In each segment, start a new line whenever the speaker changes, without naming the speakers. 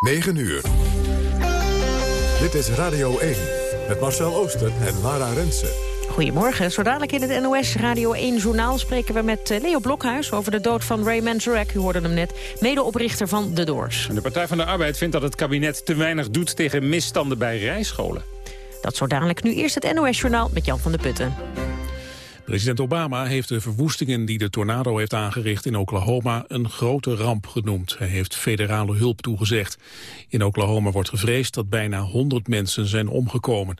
9 uur. Dit is Radio 1 met Marcel Ooster en Lara Rensen.
Goedemorgen. Zo dadelijk in het NOS Radio 1-journaal spreken we met eh, Leo Blokhuis... over de dood van Ray Manzarek, u hoorde hem net, medeoprichter van The Doors.
De Partij van de Arbeid vindt dat het kabinet te weinig doet... tegen misstanden bij rijscholen.
Dat zo dadelijk. Nu eerst het NOS-journaal met Jan van der Putten.
President Obama heeft de verwoestingen die de tornado heeft aangericht in Oklahoma een grote ramp genoemd. Hij heeft federale hulp toegezegd. In Oklahoma wordt gevreesd dat bijna 100 mensen zijn omgekomen.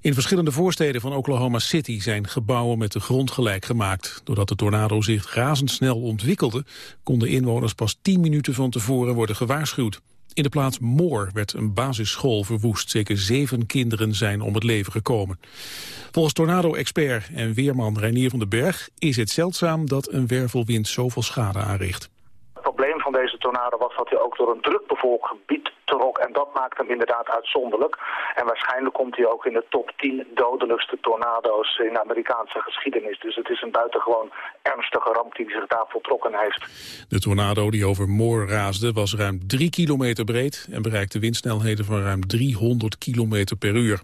In verschillende voorsteden van Oklahoma City zijn gebouwen met de grond gelijk gemaakt. Doordat de tornado zich razendsnel ontwikkelde, konden inwoners pas 10 minuten van tevoren worden gewaarschuwd. In de plaats Moor werd een basisschool verwoest. Zeker zeven kinderen zijn om het leven gekomen. Volgens tornado-expert en weerman Reinier van den Berg is het zeldzaam dat een wervelwind zoveel schade aanricht.
Deze tornado was dat hij ook door een drukbevolkt gebied trok. En dat maakt hem inderdaad uitzonderlijk. En waarschijnlijk komt hij ook in de top 10 dodelijkste tornado's in de Amerikaanse geschiedenis. Dus het is een buitengewoon ernstige ramp die zich daar voltrokken heeft.
De tornado die over Moor raasde was ruim 3 kilometer breed... en bereikte windsnelheden van ruim 300 kilometer per uur.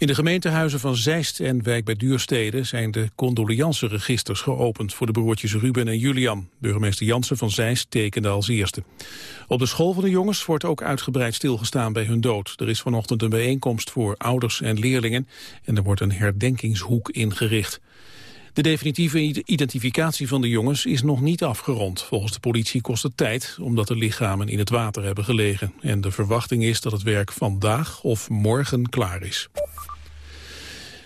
In de gemeentehuizen van Zeist en Wijk bij Duurstede zijn de condoleanceregisters geopend voor de broertjes Ruben en Julian. Burgemeester Jansen van Zeist tekende als eerste. Op de school van de jongens wordt ook uitgebreid stilgestaan bij hun dood. Er is vanochtend een bijeenkomst voor ouders en leerlingen en er wordt een herdenkingshoek ingericht. De definitieve identificatie van de jongens is nog niet afgerond. Volgens de politie kost het tijd, omdat de lichamen in het water hebben gelegen. En de verwachting is dat het werk vandaag of morgen klaar is.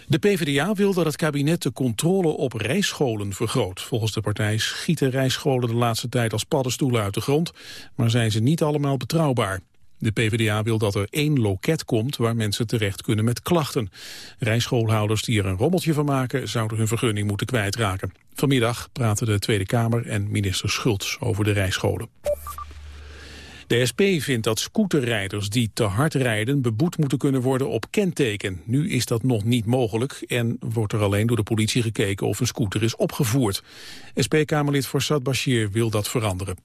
De PvdA wil dat het kabinet de controle op rijscholen vergroot. Volgens de partij schieten rijscholen de laatste tijd als paddenstoelen uit de grond, maar zijn ze niet allemaal betrouwbaar. De PvdA wil dat er één loket komt waar mensen terecht kunnen met klachten. Rijschoolhouders die er een rommeltje van maken zouden hun vergunning moeten kwijtraken. Vanmiddag praten de Tweede Kamer en minister Schultz over de rijscholen. De SP vindt dat scooterrijders die te hard rijden beboet moeten kunnen worden op kenteken. Nu is dat nog niet mogelijk en wordt er alleen door de politie gekeken of een scooter is opgevoerd. SP-Kamerlid Forsat Bashir wil dat veranderen.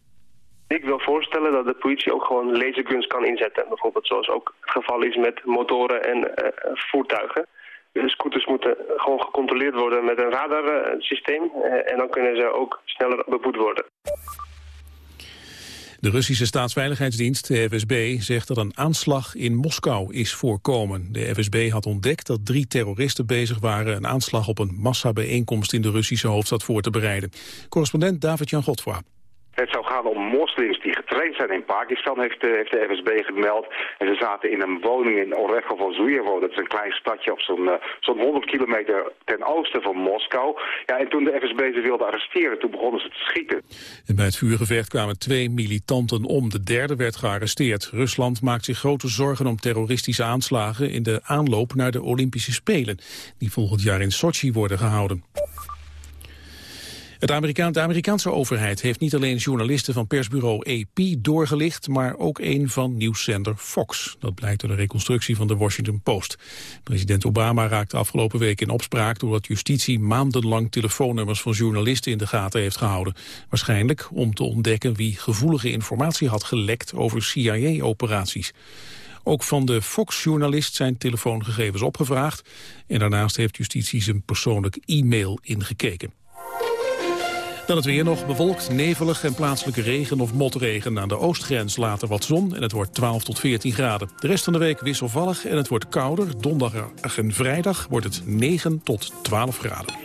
Ik wil voorstellen dat de politie ook gewoon laserguns kan inzetten. Bijvoorbeeld zoals ook het geval is met motoren en uh, voertuigen. Scooters moeten gewoon gecontroleerd worden met een radarsysteem. Uh, en dan kunnen ze ook sneller beboet worden.
De Russische staatsveiligheidsdienst, de FSB, zegt dat een aanslag in Moskou is voorkomen. De FSB had ontdekt dat drie terroristen bezig waren een aanslag op een massabijeenkomst in de Russische hoofdstad voor te bereiden. Correspondent David-Jan Godfra.
Het zou gaan om moslims die in Pakistan, heeft de, heeft de FSB gemeld. En ze zaten in een woning in Orechovo-Zuyevo. Dat is een klein stadje op zo'n uh, zo'n 100 kilometer ten oosten van Moskou. Ja, en toen de FSB ze wilde arresteren, toen begonnen ze te schieten.
En bij het vuurgevecht kwamen twee militanten om. De derde werd gearresteerd. Rusland maakt zich grote zorgen om terroristische aanslagen in de aanloop naar de Olympische Spelen. Die volgend jaar in Sochi worden gehouden. De Amerikaanse overheid heeft niet alleen journalisten van persbureau AP doorgelicht, maar ook een van nieuwszender Fox. Dat blijkt uit de reconstructie van de Washington Post. President Obama raakte afgelopen week in opspraak doordat justitie maandenlang telefoonnummers van journalisten in de gaten heeft gehouden. Waarschijnlijk om te ontdekken wie gevoelige informatie had gelekt over CIA-operaties. Ook van de Fox-journalist zijn telefoongegevens opgevraagd. En daarnaast heeft justitie zijn persoonlijk e-mail ingekeken. Dan het weer nog bewolkt, nevelig en plaatselijke regen of motregen. Aan de oostgrens later wat zon en het wordt 12 tot 14 graden. De rest van de week wisselvallig en het wordt kouder. Donderdag en vrijdag wordt het 9 tot 12 graden.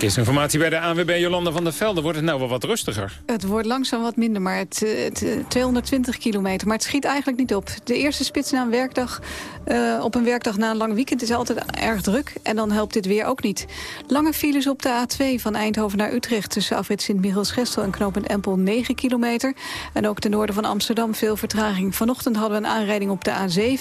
Informatie bij de ANWB Jolanda van der Velde. Wordt het nou wel wat rustiger?
Het wordt langzaam wat minder, maar het, het 220 kilometer. Maar het schiet eigenlijk niet op. De eerste spits na een werkdag, uh, op een werkdag na een lang weekend is altijd erg druk. En dan helpt dit weer ook niet. Lange files op de A2 van Eindhoven naar Utrecht... tussen afrit Sint-Michiels-Gestel en knooppunt Empel 9 kilometer. En ook ten noorden van Amsterdam veel vertraging. Vanochtend hadden we een aanrijding op de A7.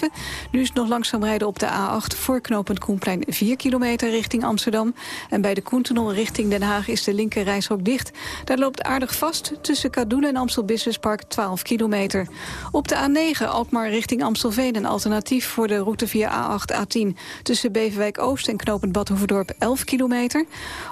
Nu is het nog langzaam rijden op de A8 voor knooppunt Koenplein 4 kilometer richting Amsterdam. En bij de Koentunnel richting Den Haag is de linker reishok dicht. Daar loopt aardig vast tussen Kadoen en Amstel Business Park 12 kilometer. Op de A9 Alkmaar richting Amstelveen een alternatief voor de de route via A8, A10... tussen Beverwijk Oost en Knopend Badhoevedorp 11 kilometer.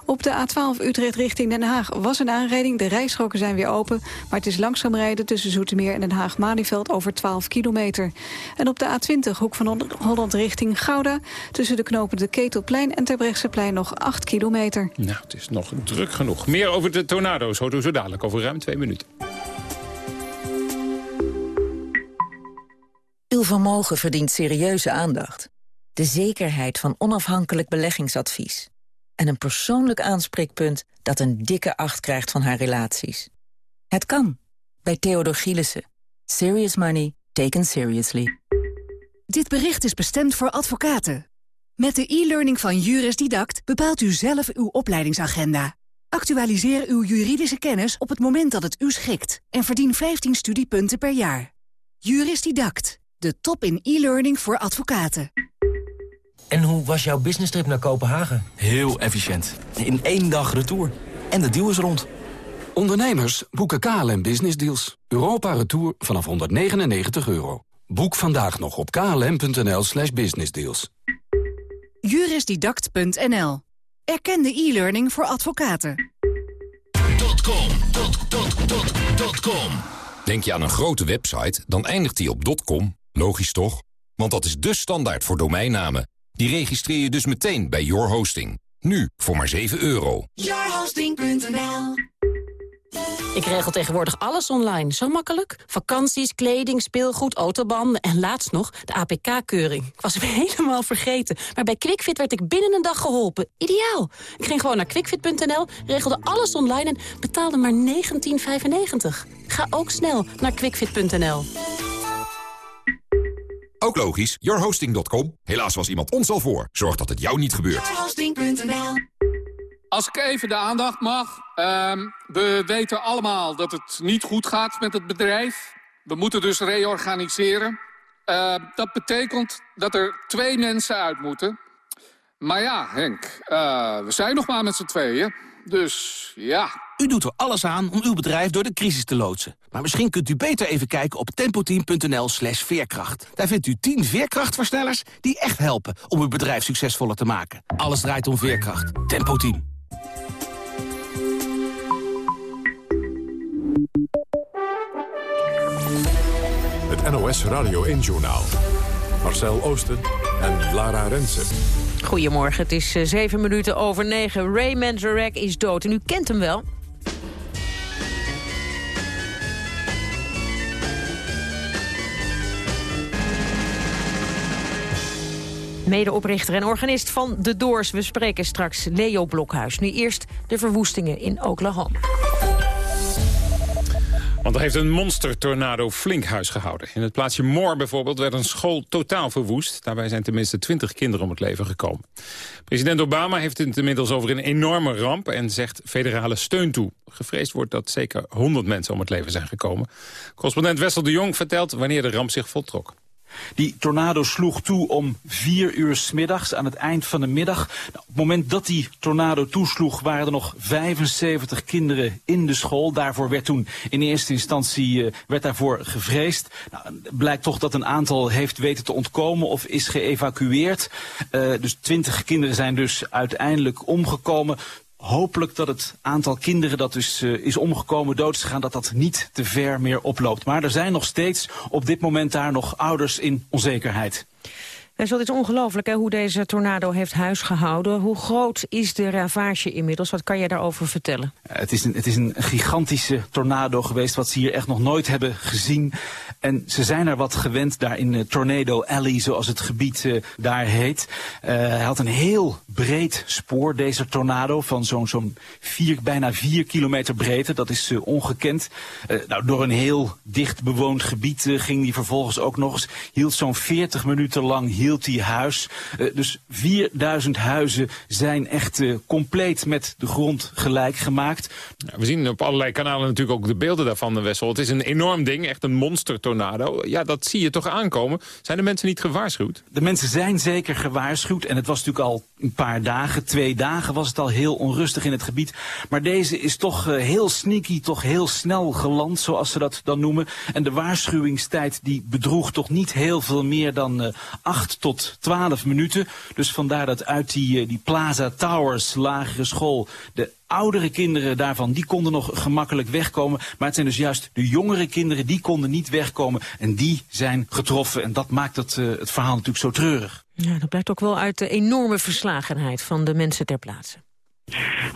Op de A12 Utrecht richting Den Haag was een aanrijding. De rijstroken zijn weer open, maar het is langzaam rijden... tussen Zoetermeer en Den Haag-Malieveld over 12 kilometer. En op de A20 hoek van Holland richting Gouda... tussen de knopen de Ketelplein en Terbrechtseplein nog 8 kilometer.
Nou, het is nog druk genoeg. Meer over de tornado's hoort u zo dadelijk over ruim twee minuten.
Uw vermogen verdient serieuze aandacht. De zekerheid van onafhankelijk beleggingsadvies. En een persoonlijk aanspreekpunt dat een dikke acht krijgt van haar relaties. Het kan. Bij Theodor Gielissen. Serious money taken seriously.
Dit bericht is bestemd voor advocaten. Met de e-learning van Juris Didact bepaalt u zelf uw opleidingsagenda. Actualiseer uw juridische kennis op het moment dat het u schikt. En verdien 15 studiepunten per jaar. Juris Didact. De top in e-learning voor advocaten.
En hoe was jouw business trip naar Kopenhagen?
Heel efficiënt. In één dag retour. En de deal is rond. Ondernemers boeken KLM Business Deals. Europa Retour vanaf 199 euro. Boek vandaag nog op klm.nl slash businessdeals.
Jurisdidact.nl. Erkende e-learning voor advocaten.
.com, dot, dot, dot, dot com. Denk je aan een grote website, dan eindigt die op .com. Logisch toch? Want dat is de standaard voor domeinnamen. Die registreer je dus meteen bij Your Hosting. Nu voor maar 7 euro.
Yourhosting.nl Ik regel tegenwoordig alles online. Zo makkelijk. Vakanties, kleding, speelgoed, autobanden en laatst nog de APK-keuring. Ik was hem helemaal vergeten. Maar bij QuickFit werd ik binnen een dag geholpen. Ideaal. Ik ging gewoon naar quickfit.nl, regelde alles online en betaalde maar 19,95. Ga ook snel naar quickfit.nl.
Ook logisch, yourhosting.com. Helaas was iemand ons al voor. Zorg dat het jou niet gebeurt.
Yourhosting.nl
Als ik even de aandacht mag. ehm, we weten allemaal dat het niet goed gaat met het bedrijf. We moeten dus reorganiseren. Eh, dat betekent dat er twee mensen uit moeten. Maar ja, Henk, eh, we zijn nog maar met z'n tweeën. Dus ja...
U doet er alles aan om uw bedrijf door de crisis te loodsen. Maar misschien kunt u beter even kijken op tempoteam.nl slash veerkracht. Daar vindt u 10 veerkrachtversnellers die echt helpen om uw bedrijf succesvoller te maken. Alles draait om veerkracht. Tempo Team.
Het NOS Radio 1-journaal. Marcel Oosten en Lara Rensen.
Goedemorgen, het is eh, zeven minuten over negen. Ray Manzarek is dood en u kent hem wel. Medeoprichter en organist van The Doors. We spreken straks Leo Blokhuis. Nu eerst de verwoestingen in Oklahoma.
Want er heeft een monstertornado flink huis gehouden. In het plaatsje Moore bijvoorbeeld werd een school totaal verwoest. Daarbij zijn tenminste twintig kinderen om het leven gekomen. President Obama heeft het inmiddels over een enorme ramp... en zegt federale steun toe. Gevreesd wordt dat zeker 100 mensen om het leven zijn gekomen. Correspondent Wessel de Jong vertelt wanneer de ramp zich voltrok.
Die tornado sloeg toe om vier uur s middags aan het eind van de middag. Nou, op het moment dat die tornado toesloeg waren er nog 75 kinderen in de school. Daarvoor werd toen in eerste instantie uh, werd daarvoor gevreesd. Nou, blijkt toch dat een aantal heeft weten te ontkomen of is geëvacueerd. Uh, dus 20 kinderen zijn dus uiteindelijk omgekomen hopelijk dat het aantal kinderen dat dus uh, is omgekomen, dood is gegaan, dat dat niet te ver meer oploopt. Maar er zijn nog steeds op dit moment daar nog ouders in onzekerheid.
Het is ongelooflijk hoe deze tornado heeft huisgehouden. Hoe groot is de ravage inmiddels? Wat kan je daarover vertellen?
Het is, een, het is een gigantische tornado geweest, wat ze hier echt nog nooit hebben gezien. En ze zijn er wat gewend daar in uh, Tornado Alley, zoals het gebied uh, daar heet. Hij had een heel breed spoor, deze tornado, van zo'n zo'n bijna vier kilometer breedte. Dat is ongekend. nou, door een heel dicht bewoond gebied ging hij vervolgens ook nog eens. Hield zo'n 40 minuten lang hield hij huis. dus 4000 huizen zijn echt compleet met de grond gelijk gemaakt.
Ja, we zien op allerlei kanalen natuurlijk ook de beelden daarvan, Wessel. Het is een enorm ding, echt een monster tornado. Ja, dat zie je toch aankomen. Zijn de mensen niet gewaarschuwd?
De mensen zijn zeker gewaarschuwd. En het was natuurlijk al een paar dagen, twee dagen was het al heel onrustig in het gebied. Maar deze is toch uh, heel sneaky, toch heel snel geland, zoals ze dat dan noemen. En de waarschuwingstijd die bedroeg toch niet heel veel meer dan uh, 8 tot 12 minuten. Dus vandaar dat uit die, uh, die Plaza Towers lagere school de oudere kinderen daarvan, die konden nog gemakkelijk wegkomen. Maar het zijn dus juist de jongere kinderen, die konden niet wegkomen. En die zijn getroffen. En dat maakt het, het verhaal natuurlijk zo treurig.
Ja, dat blijkt ook wel uit de enorme verslagenheid van de mensen ter plaatse.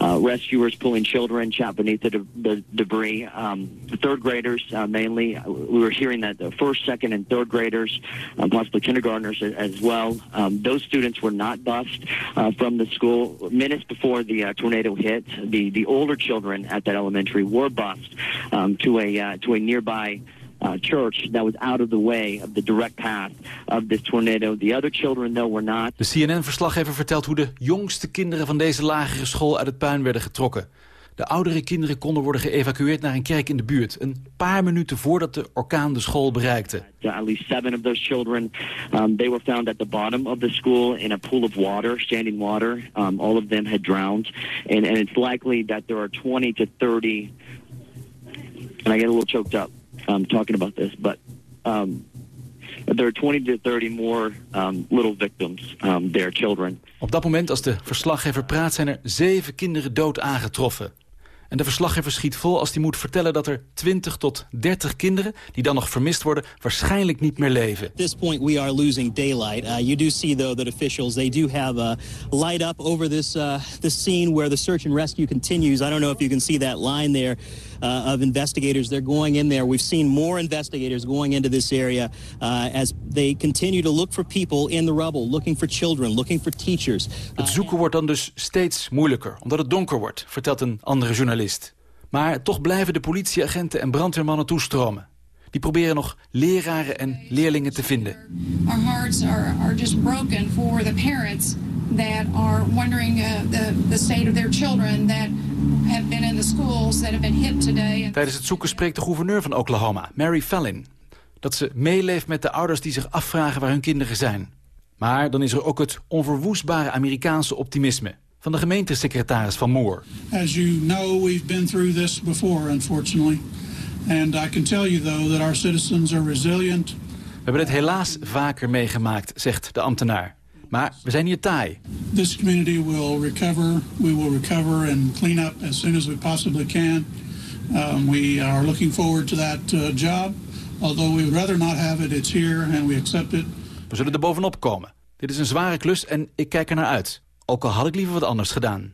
Uh, rescuers pulling children trapped beneath the, de debris. Um, the third graders uh, mainly. We were hearing that the first, second, and third graders, um, possibly kindergartners as well. Um, those students were not bused uh, from the school. Minutes before the uh, tornado hit, the the older children at that elementary were bused um, to a uh, to a nearby uh, church that was out of the way of the direct path of this tornado. The other children, though, were not.
De CNN-verslaggever vertelt hoe de jongste kinderen van deze lagere school uit het puin werden getrokken. De oudere kinderen konden worden geëvacueerd naar een kerk in de buurt. Een paar minuten voordat de orkaan de school bereikte.
At least seven of those children, um, they were found at the bottom of the school in a pool of water, standing water. Um, all of them had drowned. And, and it's likely that there are 20 to 30, and I get a little choked up um, talking about this, but um, there are 20 to 30 more um, little victims, um, their children.
Op dat moment, als de verslaggever praat, zijn er zeven kinderen dood aangetroffen. En de verslaggever schiet vol als hij moet vertellen dat er 20 tot 30 kinderen... die dan nog vermist worden, waarschijnlijk niet meer leven.
At this point we are losing daylight. Uh, you do see though that officials they do have a light up over this uh, this scene where the search and rescue continues. I don't know if you can see that line there uh, of investigators. They're going in there. We've seen more investigators going into this area uh, as they continue to look for people in the rubble, looking for children, looking for teachers.
Het zoeken wordt dan dus steeds moeilijker, omdat het donker wordt, vertelt een andere journalist. Maar toch blijven de politieagenten en brandweermannen toestromen. Die proberen nog leraren en leerlingen te vinden.
Our hearts are, are just broken for the parents that are wondering uh, the, the state of their children that have been in the schools that have been hit today.
Tijdens het zoeken spreekt de gouverneur van Oklahoma, Mary Fallin. Dat ze meeleeft met de ouders die zich afvragen waar hun kinderen zijn. Maar dan is er ook het onverwoestbare Amerikaanse optimisme van de gemeentesecretaris van Moore.
As you know, we've been through this before, unfortunately. And I can tell you, though, that our citizens are resilient.
We hebben het helaas vaker meegemaakt, zegt de ambtenaar. Maar we zijn hier taai.
This community will recover. We will recover and clean up as soon as we possibly can. Um, we are looking forward to that uh, job. Although we would rather not have it, it's here and we accept it.
We zullen er bovenop komen. Dit is een zware klus en ik kijk er naar uit. Ook al had ik liever wat anders gedaan.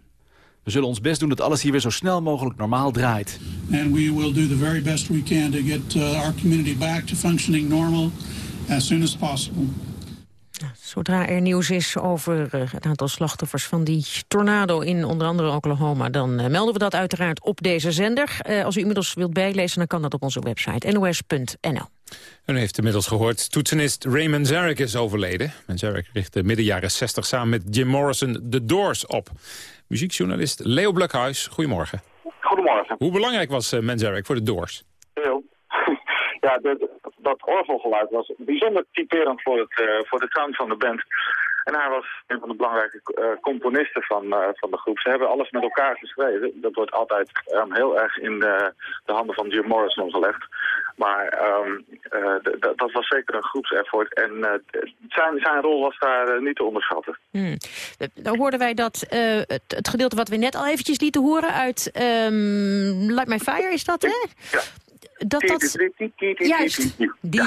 We zullen ons best doen dat alles hier weer zo snel mogelijk normaal draait.
And we will do the very best we can to get uh, our community back to functioning normal as soon as possible.
Zodra er nieuws is over uh, het aantal slachtoffers van die tornado in onder andere Oklahoma... dan uh, melden we dat uiteraard op deze zender. Als u inmiddels wilt bijlezen, dan kan dat op onze website nos.nl.
U heeft inmiddels gehoord, toetsenist Ray Manzarek is overleden. Manzarek richtte midden jaren 60 samen met Jim Morrison de Doors op. Muziekjournalist Leo Blokhuis, goedemorgen.
Goedemorgen.
Hoe belangrijk was uh, Manzarek voor de Doors?
Heel. ja, de, dat orgelgeluid was bijzonder typerend voor, het, uh, voor de sound van de band. En hij was een van de belangrijke uh, componisten van, uh, van de groep. Ze hebben alles met elkaar geschreven. Dat wordt altijd um, heel erg in de, de handen van Jim Morrison gelegd. Maar um, dat was zeker een groepseffort. En zijn, zijn rol was daar niet te onderschatten.
Hmm. Dan hoorden wij dat het, het, gedeelte wat we net al eventjes lieten horen uit um, Light My Fire, is dat hè?
Ja
dat dat, juist, die,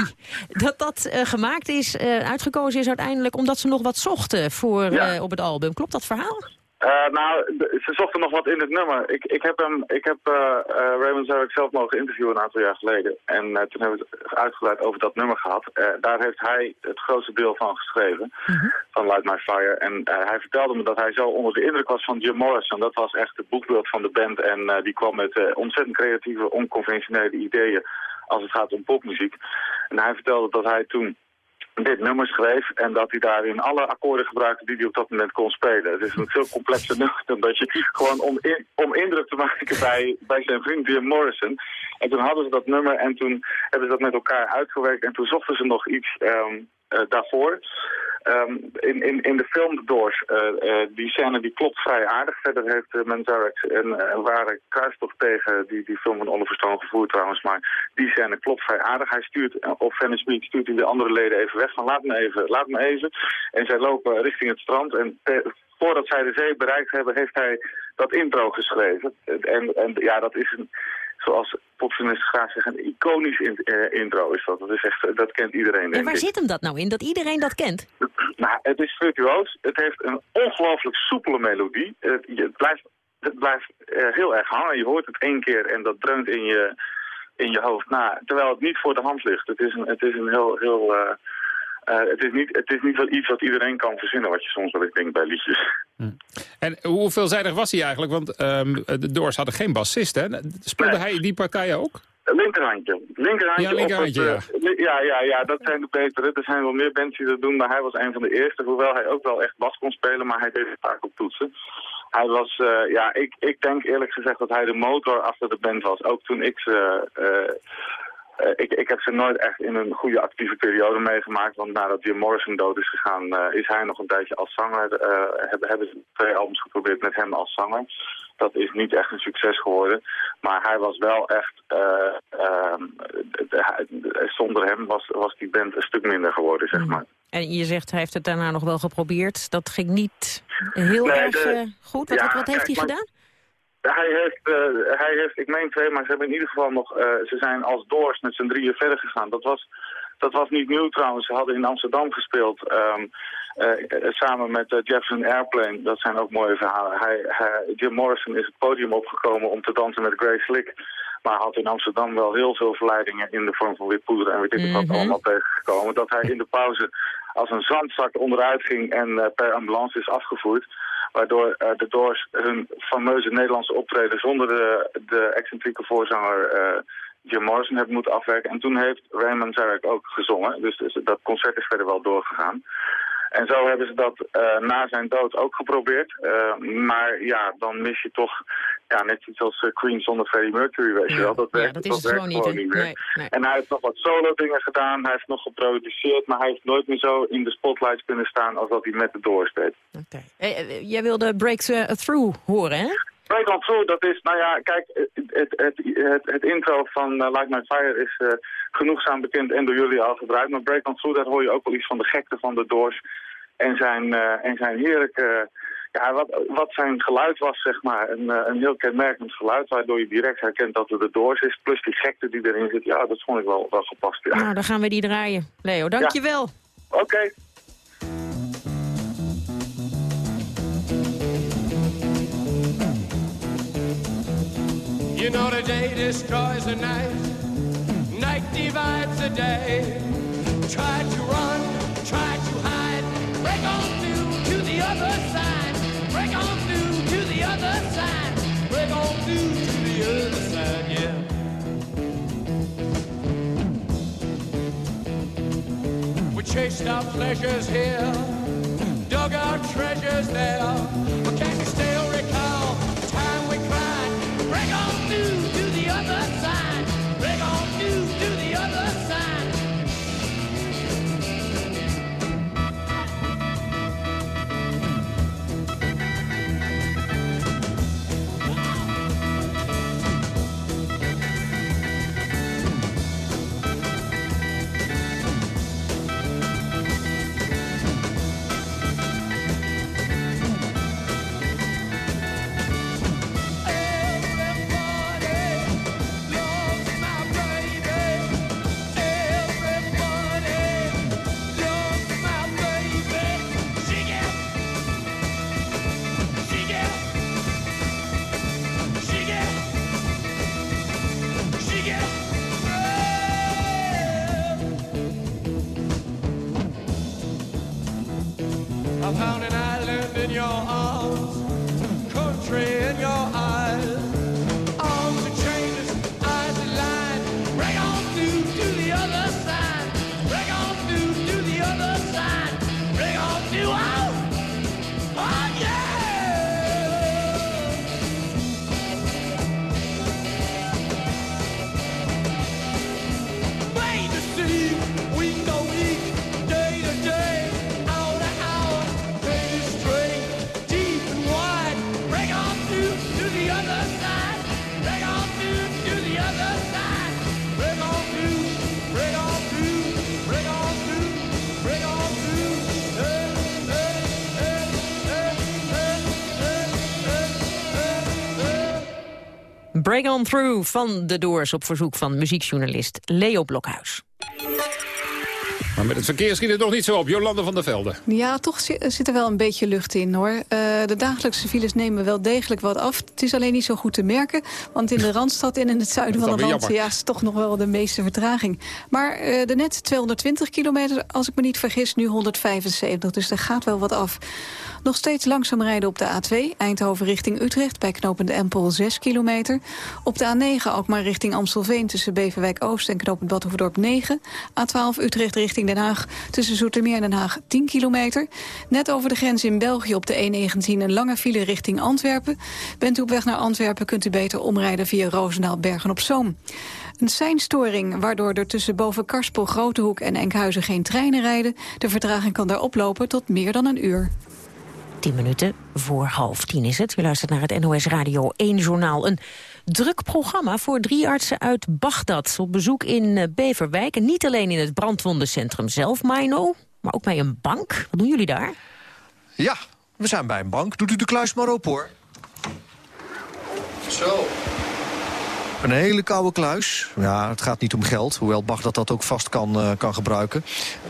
dat dat uh, gemaakt is, uh, uitgekozen is uiteindelijk omdat ze nog wat zochten voor, ja. uh, op het album. Klopt dat verhaal?
Nou, ze zochten nog wat in het nummer. Ik, ik heb, hem, ik heb Raymond Zarek zelf mogen interviewen een aantal jaar geleden. En toen hebben we het uitgebreid over dat nummer gehad. daar heeft hij het grootste deel van geschreven, -hmm. van Light My Fire. En hij vertelde me dat hij zo onder de indruk was van Jim Morrison. Dat was echt het boekbeeld van de band. En die kwam met ontzettend creatieve, onconventionele ideeën als het gaat om popmuziek. En hij vertelde dat hij toen dit nummer schreef en dat hij daarin alle akkoorden gebruikte die hij op dat moment kon spelen. Het is een veel complexer nummer dan dat je gewoon om, in, om indruk te maken bij, bij zijn vriend Jim Morrison. En toen hadden ze dat nummer en toen hebben ze dat met elkaar uitgewerkt en toen zochten ze nog iets um, uh, daarvoor. Um, in, in, in de film The Doors, uh, uh, die scène die klopt vrij aardig. Verder heeft Manzarek een, een ware kruistocht tegen die, die film van Oliver Stone gevoerd trouwens. Maar die scène klopt vrij aardig. Hij stuurt, op Venice Beach stuurt hij de andere leden even weg van laat me even, laat me even. En zij lopen richting het strand en voordat zij de zee bereikt hebben heeft hij dat intro geschreven. En, en ja, dat is een zoals popjournalisten graag zeggen, een iconisch in, uh, intro is dat. Dat, is echt, dat kent iedereen,
En waar
ik.
zit hem dat nou in, dat iedereen dat kent?
Nou, het is virtuoos. Het heeft een ongelooflijk soepele melodie. Het, het blijft, het blijft uh, heel erg hangen. Je hoort het één keer en dat dreunt in je, in je hoofd na. Terwijl het niet voor de hand ligt. Het is een, het is een heel... heel uh, uh, het, is niet, het is niet wel iets wat iedereen kan verzinnen, wat je soms wel eens denkt bij liedjes.
Hm. En hoe veelzijdig was hij eigenlijk? Want um, de Doors hadden geen bassist, hè? Speelde nee. hij die partijen ook?
Linkerhandje. Linkerhandje.
Ja, linkerhandje,
het, ja. Uh, ja. Ja, ja, dat zijn de betere. Er zijn wel meer bands die dat doen, maar hij was een van de eerste. Hoewel hij ook wel echt bas kon spelen, maar hij deed het vaak op toetsen. Hij was, uh, ja, ik, ik denk eerlijk gezegd dat hij de motor achter de band was. Ook toen ik ze... Uh, uh, ik, ik heb ze nooit echt in een goede actieve periode meegemaakt. Want nadat Jim Morrison dood is gegaan, uh, is hij nog een tijdje als zanger. Uh, hebben, hebben ze twee albums geprobeerd met hem als zanger. Dat is niet echt een succes geworden. Maar hij was wel echt... zonder hem was, was die band een stuk minder geworden, zeg maar.
En je zegt, hij heeft het daarna nog wel geprobeerd. Dat ging niet heel nee, erg de, goed. Wat, ja, wat, wat heeft kijk, hij gedaan?
Hij heeft, uh, hij heeft, ik meen twee, maar ze hebben in ieder geval nog, uh, ze zijn als Doors met z'n drieën verder gegaan. Dat was, dat was niet nieuw trouwens. Ze hadden in Amsterdam gespeeld, um, uh, samen met Jefferson Airplane. Dat zijn ook mooie verhalen. Hij, hij, Jim Morrison is het podium opgekomen om te dansen met Grace Slick. Maar had in Amsterdam wel heel veel verleidingen in de vorm van witpoeder en weet ik mm -hmm. wat allemaal tegengekomen. Dat hij in de pauze als een zandzak onderuit ging en per ambulance is afgevoerd waardoor uh, de Doors hun fameuze Nederlandse optreden zonder de, de excentrieke voorzanger uh, Jim Morrison hebben moeten afwerken. En toen heeft Raymond Zarek ook gezongen, dus, dus, dat concert is verder wel doorgegaan. En zo hebben ze dat uh, na zijn dood ook geprobeerd. maar ja, dan mis je toch ja, net iets als uh, Queen zonder Freddie Mercury, weet je wel. Dat werkt,
ja, dat is
dat
gewoon niet,
meer.
Nee, nee.
En hij heeft nog wat solo dingen gedaan, hij heeft nog geproduceerd, maar hij heeft nooit meer zo in de spotlights kunnen staan als dat hij met de Doors deed.
Oké. Okay. Jij wilde Breakthrough horen, hè?
Break on Through, dat is, nou ja, kijk, het, het, het, intro van uh, Light My Fire is uh, genoegzaam bekend en door jullie al gebruikt. Maar Break on Through, daar hoor je ook wel iets van de gekte van de Doors en zijn, uh, en zijn heerlijke ja, wat, wat zijn geluid was, zeg maar, een, een heel kenmerkend geluid... waardoor je direct herkent dat het de Doors is. Plus die gekte die erin zit, ja, dat vond ik wel, wel gepast, ja.
Nou, dan gaan we die draaien. Leo, dankjewel.
Ja. Oké. Okay.
You know the day destroys the night Night divides the day Try to run, try to hide Break on through to the other side Break on through to the other side. Break on through to the other side, yeah. We chased our pleasures here, dug our treasures there. But can you Break On Through
van de Doors op verzoek van muziekjournalist Leo Blokhuis.
Maar met het verkeer schiet het nog niet zo op. Jolande van der Velde.
Ja, toch zi- zit er wel een beetje lucht in, hoor. Eh, de dagelijkse files nemen wel degelijk wat af. Het is alleen niet zo goed te merken. Want in de Randstad en in het zuiden van het land... ja, is toch nog wel de meeste vertraging. Maar eh, de net 220 kilometer, als ik me niet vergis, nu 175. Dus er gaat wel wat af. Nog steeds langzaam rijden op de A2, Eindhoven richting Utrecht... bij knopend Empel 6 kilometer. Op de A9 ook maar richting Amstelveen... tussen Beverwijk Oost en knopend Badhoevedorp 9. A12 Utrecht richting Den Haag tussen Zoetermeer en Den Haag 10 kilometer. Net over de grens in België op de E19 een lange file richting Antwerpen. Bent u op weg naar Antwerpen kunt u beter omrijden via Roosendaal Bergen op Zoom. Een seinstoring waardoor er tussen boven Karspel, Grotehoek en Enkhuizen geen treinen rijden. De vertraging kan daar oplopen tot meer dan een uur.
10 minuten voor half tien is het. U luistert naar het NOS Radio 1 Journaal. Een druk programma voor drie artsen uit Bagdad. Op bezoek in eh, Beverwijk. En niet alleen in het brandwondencentrum zelf, Mino... maar ook bij een bank. Wat doen jullie daar?
Ja, we zijn bij een bank. Doet u de kluis maar op, hoor. Zo. Een hele koude kluis. Ja, het gaat niet om geld, hoewel Bagdad dat ook vast kan, eh, kan gebruiken.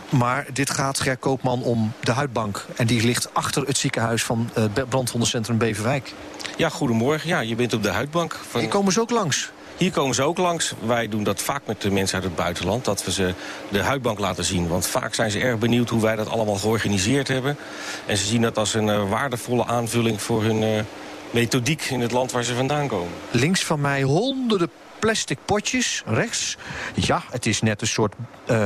Maar dit gaat, Ger Koopman, om de huidbank. En die ligt achter het ziekenhuis van het uh, brandwondencentrum Beverwijk.
Ja, goedemorgen. Ja, je bent op de huidbank. Van...
Hier komen ze ook langs.
Hier komen ze ook langs. Wij doen dat vaak met de mensen uit het buitenland. Dat we ze de huidbank laten zien. Want vaak zijn ze erg benieuwd hoe wij dat allemaal georganiseerd hebben. En ze zien dat als een uh, waardevolle aanvulling voor hun uh, methodiek in het land waar ze vandaan komen.
Links van mij honderden plastic potjes, rechts. Ja, het is net een soort... Uh,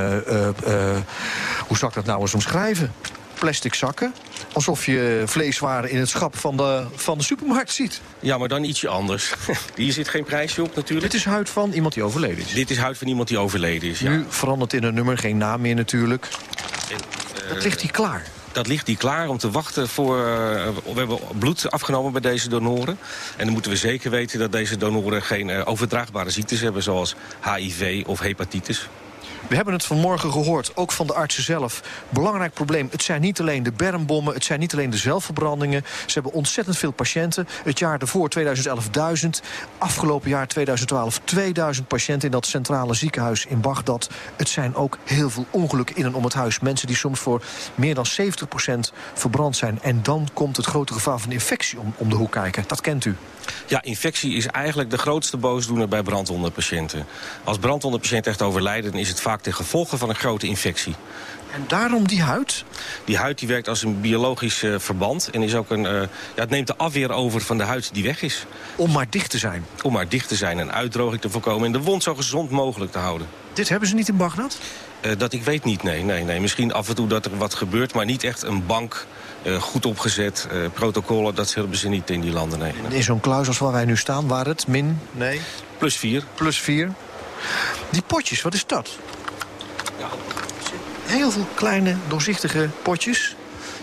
hoe zou ik dat nou eens omschrijven? Plastic zakken. Alsof je vleeswaren in het schap van de, van de supermarkt ziet.
Ja, maar dan ietsje anders. Hier zit geen prijsje op natuurlijk.
Dit is huid van iemand die overleden is?
Dit is huid van iemand die overleden is, ja.
Nu verandert in een nummer, geen naam meer natuurlijk.
En,
dat ligt hier klaar?
Dat ligt hier klaar om te wachten voor... Uh, we hebben bloed afgenomen bij deze donoren. En dan moeten we zeker weten dat deze donoren geen uh, overdraagbare ziektes hebben... zoals HIV of hepatitis.
We hebben het vanmorgen gehoord, ook van de artsen zelf. Belangrijk probleem, het zijn niet alleen de bermbommen... het zijn niet alleen de zelfverbrandingen. Ze hebben ontzettend veel patiënten. Het jaar ervoor 2011 1000. Afgelopen jaar 2012 2000 patiënten in dat centrale ziekenhuis in Bagdad. Het zijn ook heel veel ongelukken in en om het huis. Mensen die soms voor meer dan 70% verbrand zijn. En dan komt het grote gevaar van infectie om, om de hoek kijken. Dat kent u.
Ja, infectie is eigenlijk de grootste boosdoener bij brandwondenpatiënten. Als brandwondenpatiënten echt overlijden, dan is het vaak ten gevolge van een grote infectie.
En daarom die huid?
Die huid die werkt als een biologisch uh, verband. En is ook een, uh, ja, het neemt de afweer over van de huid die weg is.
Om maar dicht te zijn?
Om maar dicht te zijn en uitdroging te voorkomen. En de wond zo gezond mogelijk te houden.
Dit hebben ze niet in Bagdad?
Uh, dat ik weet niet, nee, nee, nee. Misschien af en toe dat er wat gebeurt, maar niet echt een bank... Uh, goed opgezet, uh, protocollen, dat hebben ze niet in die landen. Nee.
In zo'n kluis als waar wij nu staan, waar het min, nee?
Plus vier.
Plus vier. Die potjes, wat is dat?
Ja.
Heel veel kleine, doorzichtige potjes.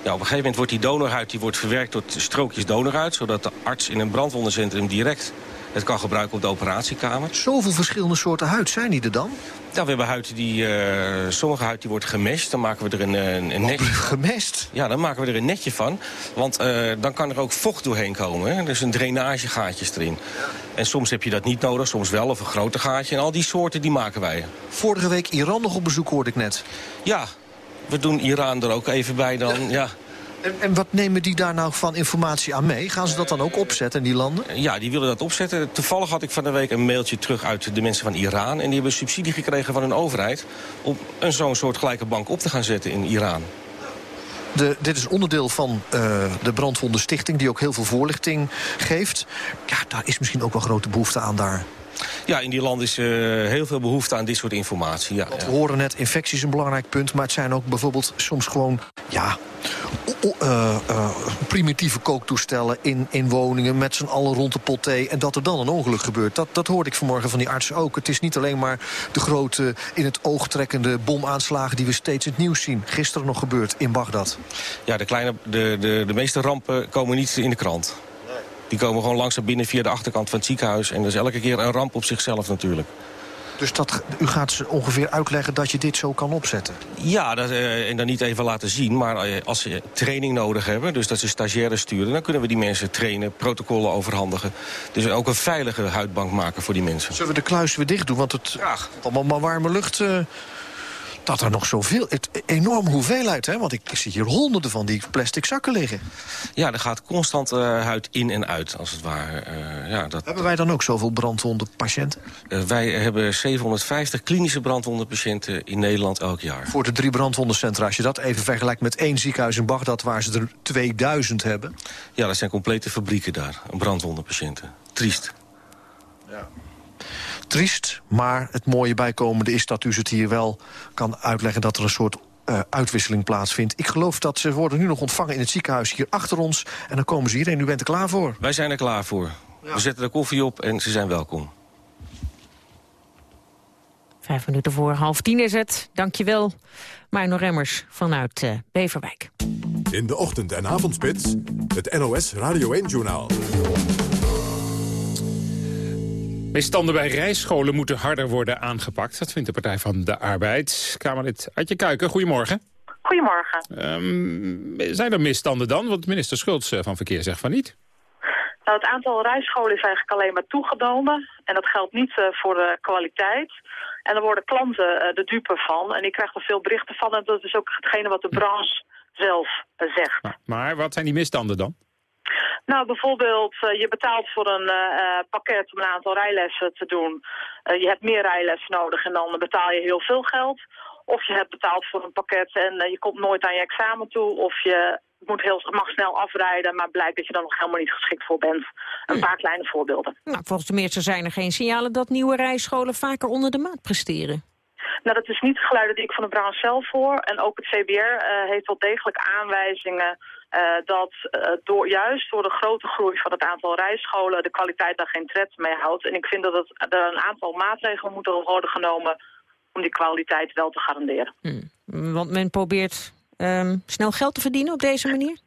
Ja, op een gegeven moment wordt die donorhuid die wordt verwerkt tot strookjes donorhuid... zodat de arts in een brandwondencentrum direct het kan gebruiken op de operatiekamer.
Zoveel verschillende soorten huid zijn die er dan?
Ja, we hebben huid die, uh, sommige huid die wordt gemest. Dan maken we er een, een, een netje
Gemest?
Ja, dan maken we er een netje van. Want uh, dan kan er ook vocht doorheen komen. Hè? Dus een drainagegaatjes erin. En soms heb je dat niet nodig, soms wel, of een grote gaatje. En al die soorten die maken wij.
Vorige week Iran nog op bezoek, hoorde ik net.
Ja, we doen Iran er ook even bij dan, ja.
En, en, wat nemen die daar nou van informatie aan mee? Gaan ze dat dan ook opzetten in die landen?
Ja, die willen dat opzetten. Toevallig had ik van de week een mailtje terug uit de mensen van Iran. En die hebben subsidie gekregen van hun overheid... om een zo'n soort gelijke bank op te gaan zetten in Iran.
De, dit is onderdeel van uh, de Brandwonden Stichting... die ook heel veel voorlichting geeft. Ja, daar is misschien ook wel grote behoefte aan daar.
Ja, in die landen is uh, heel veel behoefte aan dit soort informatie. Ja,
we horen net, infectie is een belangrijk punt... maar het zijn ook bijvoorbeeld soms gewoon... ja, uh, uh, primitieve kooktoestellen in, in woningen... met z'n allen rond de pot thee en dat er dan een ongeluk gebeurt. Dat, dat hoorde ik vanmorgen van die artsen ook. Het is niet alleen maar de grote, in het oog trekkende bomaanslagen... die we steeds in het nieuws zien. Gisteren nog gebeurd in Bagdad.
Ja, de, kleine, de, de, de meeste rampen komen niet in de krant. Die komen gewoon langzaam binnen via de achterkant van het ziekenhuis. En dat is elke keer een ramp op zichzelf natuurlijk.
Dus dat, u gaat ze ongeveer uitleggen dat je dit zo kan opzetten?
Ja, dat, eh, en dan niet even laten zien, maar eh, als ze training nodig hebben... dus dat ze stagiaires sturen, dan kunnen we die mensen trainen... protocollen overhandigen. Dus ook een veilige huidbank maken voor die mensen.
Zullen we de kluis weer dicht doen? Want het
Graag.
allemaal maar warme lucht... eh, dat er nog zoveel... Het, enorme hoeveelheid, hè? Want ik, ik zie hier honderden van die plastic zakken liggen.
Ja, er gaat constant eh, huid in en uit, als het ware. Eh, ja, dat,
Hebben wij dan ook zoveel brandwonden patiënten?
eh, wij hebben 750 klinische brandwondenpatiënten in Nederland elk jaar.
Voor de drie brandwondencentra, als je dat even vergelijkt met één ziekenhuis in Bagdad... waar ze er 2000 hebben.
Ja, dat zijn complete fabrieken daar, brandwondenpatiënten. Triest.
Triest, maar het mooie bijkomende is dat u het hier wel kan uitleggen... dat er een soort eh, uitwisseling plaatsvindt. Ik geloof dat ze worden nu nog ontvangen in het ziekenhuis hier achter ons. En dan komen ze hierheen. U bent er klaar voor.
Wij zijn er klaar voor. We zetten de koffie op en ze zijn welkom.
Vijf minuten voor half tien is het. Dankjewel, Marno Remmers vanuit eh, Beverwijk.
In de ochtend- en avondspits, het NOS Radio 1-journaal.
Misstanden bij rijscholen moeten harder worden aangepakt. Dat vindt de Partij van de Arbeid. Kamerlid Adje Kuiken, goedemorgen.
Goedemorgen.
Ehm, zijn er misstanden dan? Want minister Schultz eh, van Verkeer zegt van niet.
Nou, het aantal rijscholen is eigenlijk alleen maar toegenomen. En dat geldt niet eh, voor de kwaliteit. En er worden klanten eh, de dupe van. En ik krijg er veel berichten van. En dat is ook hetgene wat de branche zelf zegt.
Maar wat zijn die misstanden dan?
Nou, bijvoorbeeld, eh, je betaalt voor een eh, eh, pakket om een aantal rijlessen te doen. Je hebt meer rijlessen nodig en dan betaal je heel veel geld. Of je hebt betaald voor een pakket en je komt nooit aan je examen toe. Of je moet heel, mag snel afrijden, maar blijkt dat je er nog helemaal niet geschikt voor bent. Een paar kleine voorbeelden.
Nou, volgens de minister zijn er geen signalen dat nieuwe rijscholen vaker onder de maat presteren.
Nou, dat is niet de geluiden die ik van de branche zelf hoor. En ook het CBR heeft wel degelijk aanwijzingen eh, dat eh, door, juist door de grote groei van het aantal rijscholen de kwaliteit daar geen tred mee houdt. En ik vind dat het, er een aantal maatregelen moeten worden genomen om die kwaliteit wel te garanderen.
Want men probeert ehm, snel geld te verdienen op deze manier?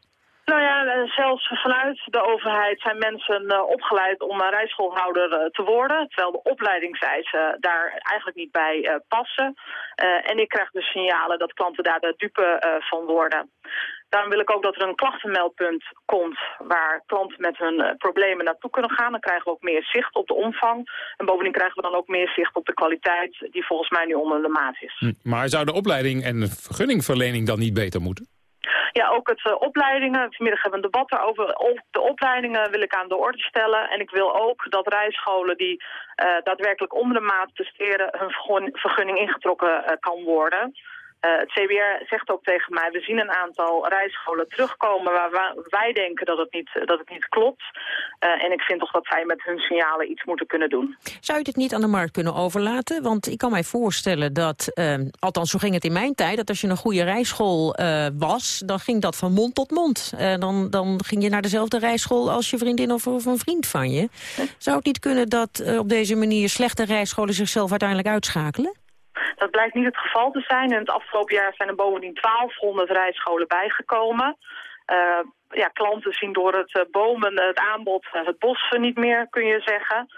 Nou ja, eh, zelfs vanuit de overheid zijn mensen opgeleid om een rijschoolhouder te worden. Terwijl de opleidingseisen daar eigenlijk niet bij passen. En ik krijg dus signalen dat klanten daar de dupe van worden. Daarom wil ik ook dat er een klachtenmeldpunt komt waar klanten met hun eh, problemen naartoe kunnen gaan. Dan krijgen we ook meer zicht op de omvang. En bovendien krijgen we dan ook meer zicht op de kwaliteit die volgens mij nu onder de maat is.
Hm. Maar zou de opleiding en de vergunningverlening dan niet beter moeten?
Ja, ook het uh, opleidingen. Vanmiddag hebben we een debat daarover. De opleidingen wil ik aan de orde stellen. En ik wil ook dat rijscholen die uh, daadwerkelijk onder de maat presteren... hun vergun vergunning ingetrokken kan worden. Uh, het CBR zegt ook tegen mij, we zien een aantal rijscholen terugkomen waar wij denken dat het niet, dat het niet klopt. Uh, en ik vind toch dat zij met hun signalen iets moeten kunnen doen.
Zou je dit niet aan de markt kunnen overlaten? Want ik kan mij voorstellen dat, uh, althans zo ging het in mijn tijd, dat als je een goede rijschool was, dan ging dat van mond tot mond. Dan, dan ging je naar dezelfde rijschool als je vriendin of, of een vriend van je. Zou het niet kunnen dat op deze manier slechte rijscholen zichzelf uiteindelijk uitschakelen?
Dat blijkt niet het geval te zijn. In het afgelopen jaar zijn er bovendien 1200 rijscholen bijgekomen. Uh, ja, klanten zien door het uh, bomen het aanbod uh, het bos niet meer, kun je zeggen.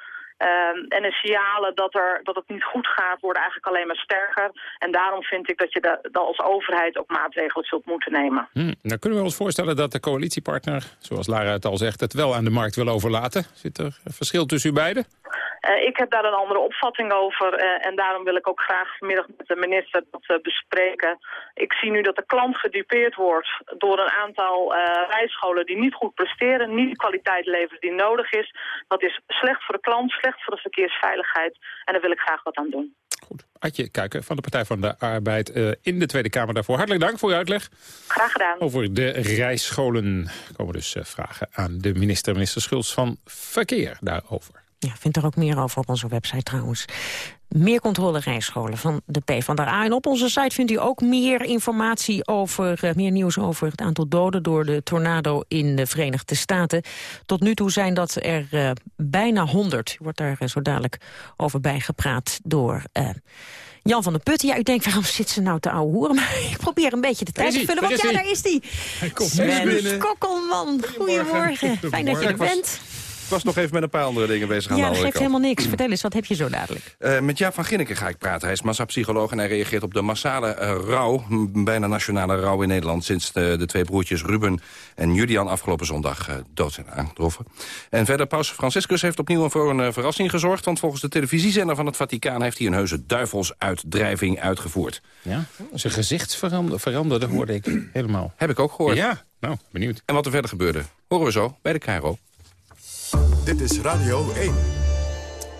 en de signalen dat, er, dat het niet goed gaat worden eigenlijk alleen maar sterker. En daarom vind ik dat je dat als overheid ook maatregelen zult moeten nemen.
Hm, nou kunnen we ons voorstellen dat de coalitiepartner, zoals Lara het al zegt, het wel aan de markt wil overlaten. Zit er een verschil tussen u beiden?
Uh, ik heb daar een andere opvatting over uh, en daarom wil ik ook graag vanmiddag met de minister dat uh, bespreken. Ik zie nu dat de klant gedupeerd wordt door een aantal rijscholen die niet goed presteren, niet de kwaliteit leveren die nodig is. Dat is slecht voor de klant, slecht voor de verkeersveiligheid en daar wil ik graag wat aan doen.
Goed. Adje Kuiken van de Partij van de Arbeid in de Tweede Kamer daarvoor. Hartelijk dank voor uw uitleg.
Graag gedaan.
Over de rijscholen komen dus vragen aan de minister, minister Schultz van Verkeer daarover.
Ja, vindt er ook meer over op onze website trouwens. Meer controle rijscholen van de PvdA. En op onze site vindt u ook meer informatie over, uh, meer nieuws over het aantal doden door de tornado in de Verenigde Staten. Tot nu toe zijn dat er uh, bijna 100. U wordt daar uh, zo dadelijk over bijgepraat door Jan van der Putten. Ja, u denkt, waarom zit ze nou te ouwe hoeren? Maar ik probeer een beetje de tijd te vullen, want ja, daar is die.
Hij komt
Sven
binnen.
Kokkelman, goedemorgen. Fijn dat je er bent.
Was nog even met een paar andere dingen bezig aan
Ja,
de
dat
andere
geeft
kant.
helemaal niks. Vertel eens, wat heb je zo dadelijk?
Eh, met Jaap van Ginneken ga ik praten. Hij is massapsycholoog en hij reageert op de massale eh, rouw... bijna nationale rouw in Nederland... sinds de, de twee broertjes Ruben en Julian afgelopen zondag eh, dood zijn aangetroffen. En verder, paus Franciscus heeft opnieuw voor een verrassing gezorgd... want volgens de televisiezender van het Vaticaan... heeft hij een heuse duivelsuitdrijving uitgevoerd.
Ja? Zijn gezicht veranderde, veranderde hoorde ik helemaal.
Heb ik ook gehoord.
Ja, nou, benieuwd.
En wat er verder gebeurde, horen we zo bij de Cairo.
Dit is Radio 1.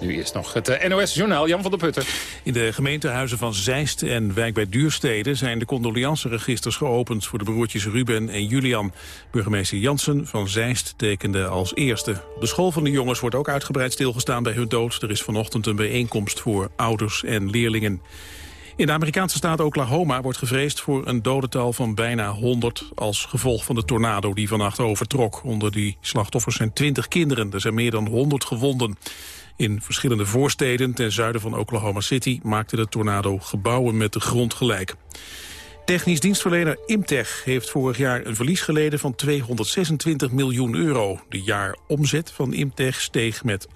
Nu eerst nog het eh, NOS-journaal, Jan van der Putten.
In de gemeentehuizen van Zeist en Wijk bij Duurstede zijn de condoleanceregisters geopend voor de broertjes Ruben en Julian. Burgemeester Jansen van Zeist tekende als eerste. De school van de jongens wordt ook uitgebreid stilgestaan bij hun dood. Er is vanochtend een bijeenkomst voor ouders en leerlingen. In de Amerikaanse staat Oklahoma wordt gevreesd voor een dodental van bijna 100 als gevolg van de tornado die vannacht overtrok. Onder die slachtoffers zijn 20 kinderen. Er zijn meer dan 100 gewonden. In verschillende voorsteden ten zuiden van Oklahoma City maakte de tornado gebouwen met de grond gelijk. Technisch dienstverlener Imtech heeft vorig jaar een verlies geleden van 226 miljoen euro. De jaaromzet van Imtech steeg met 8%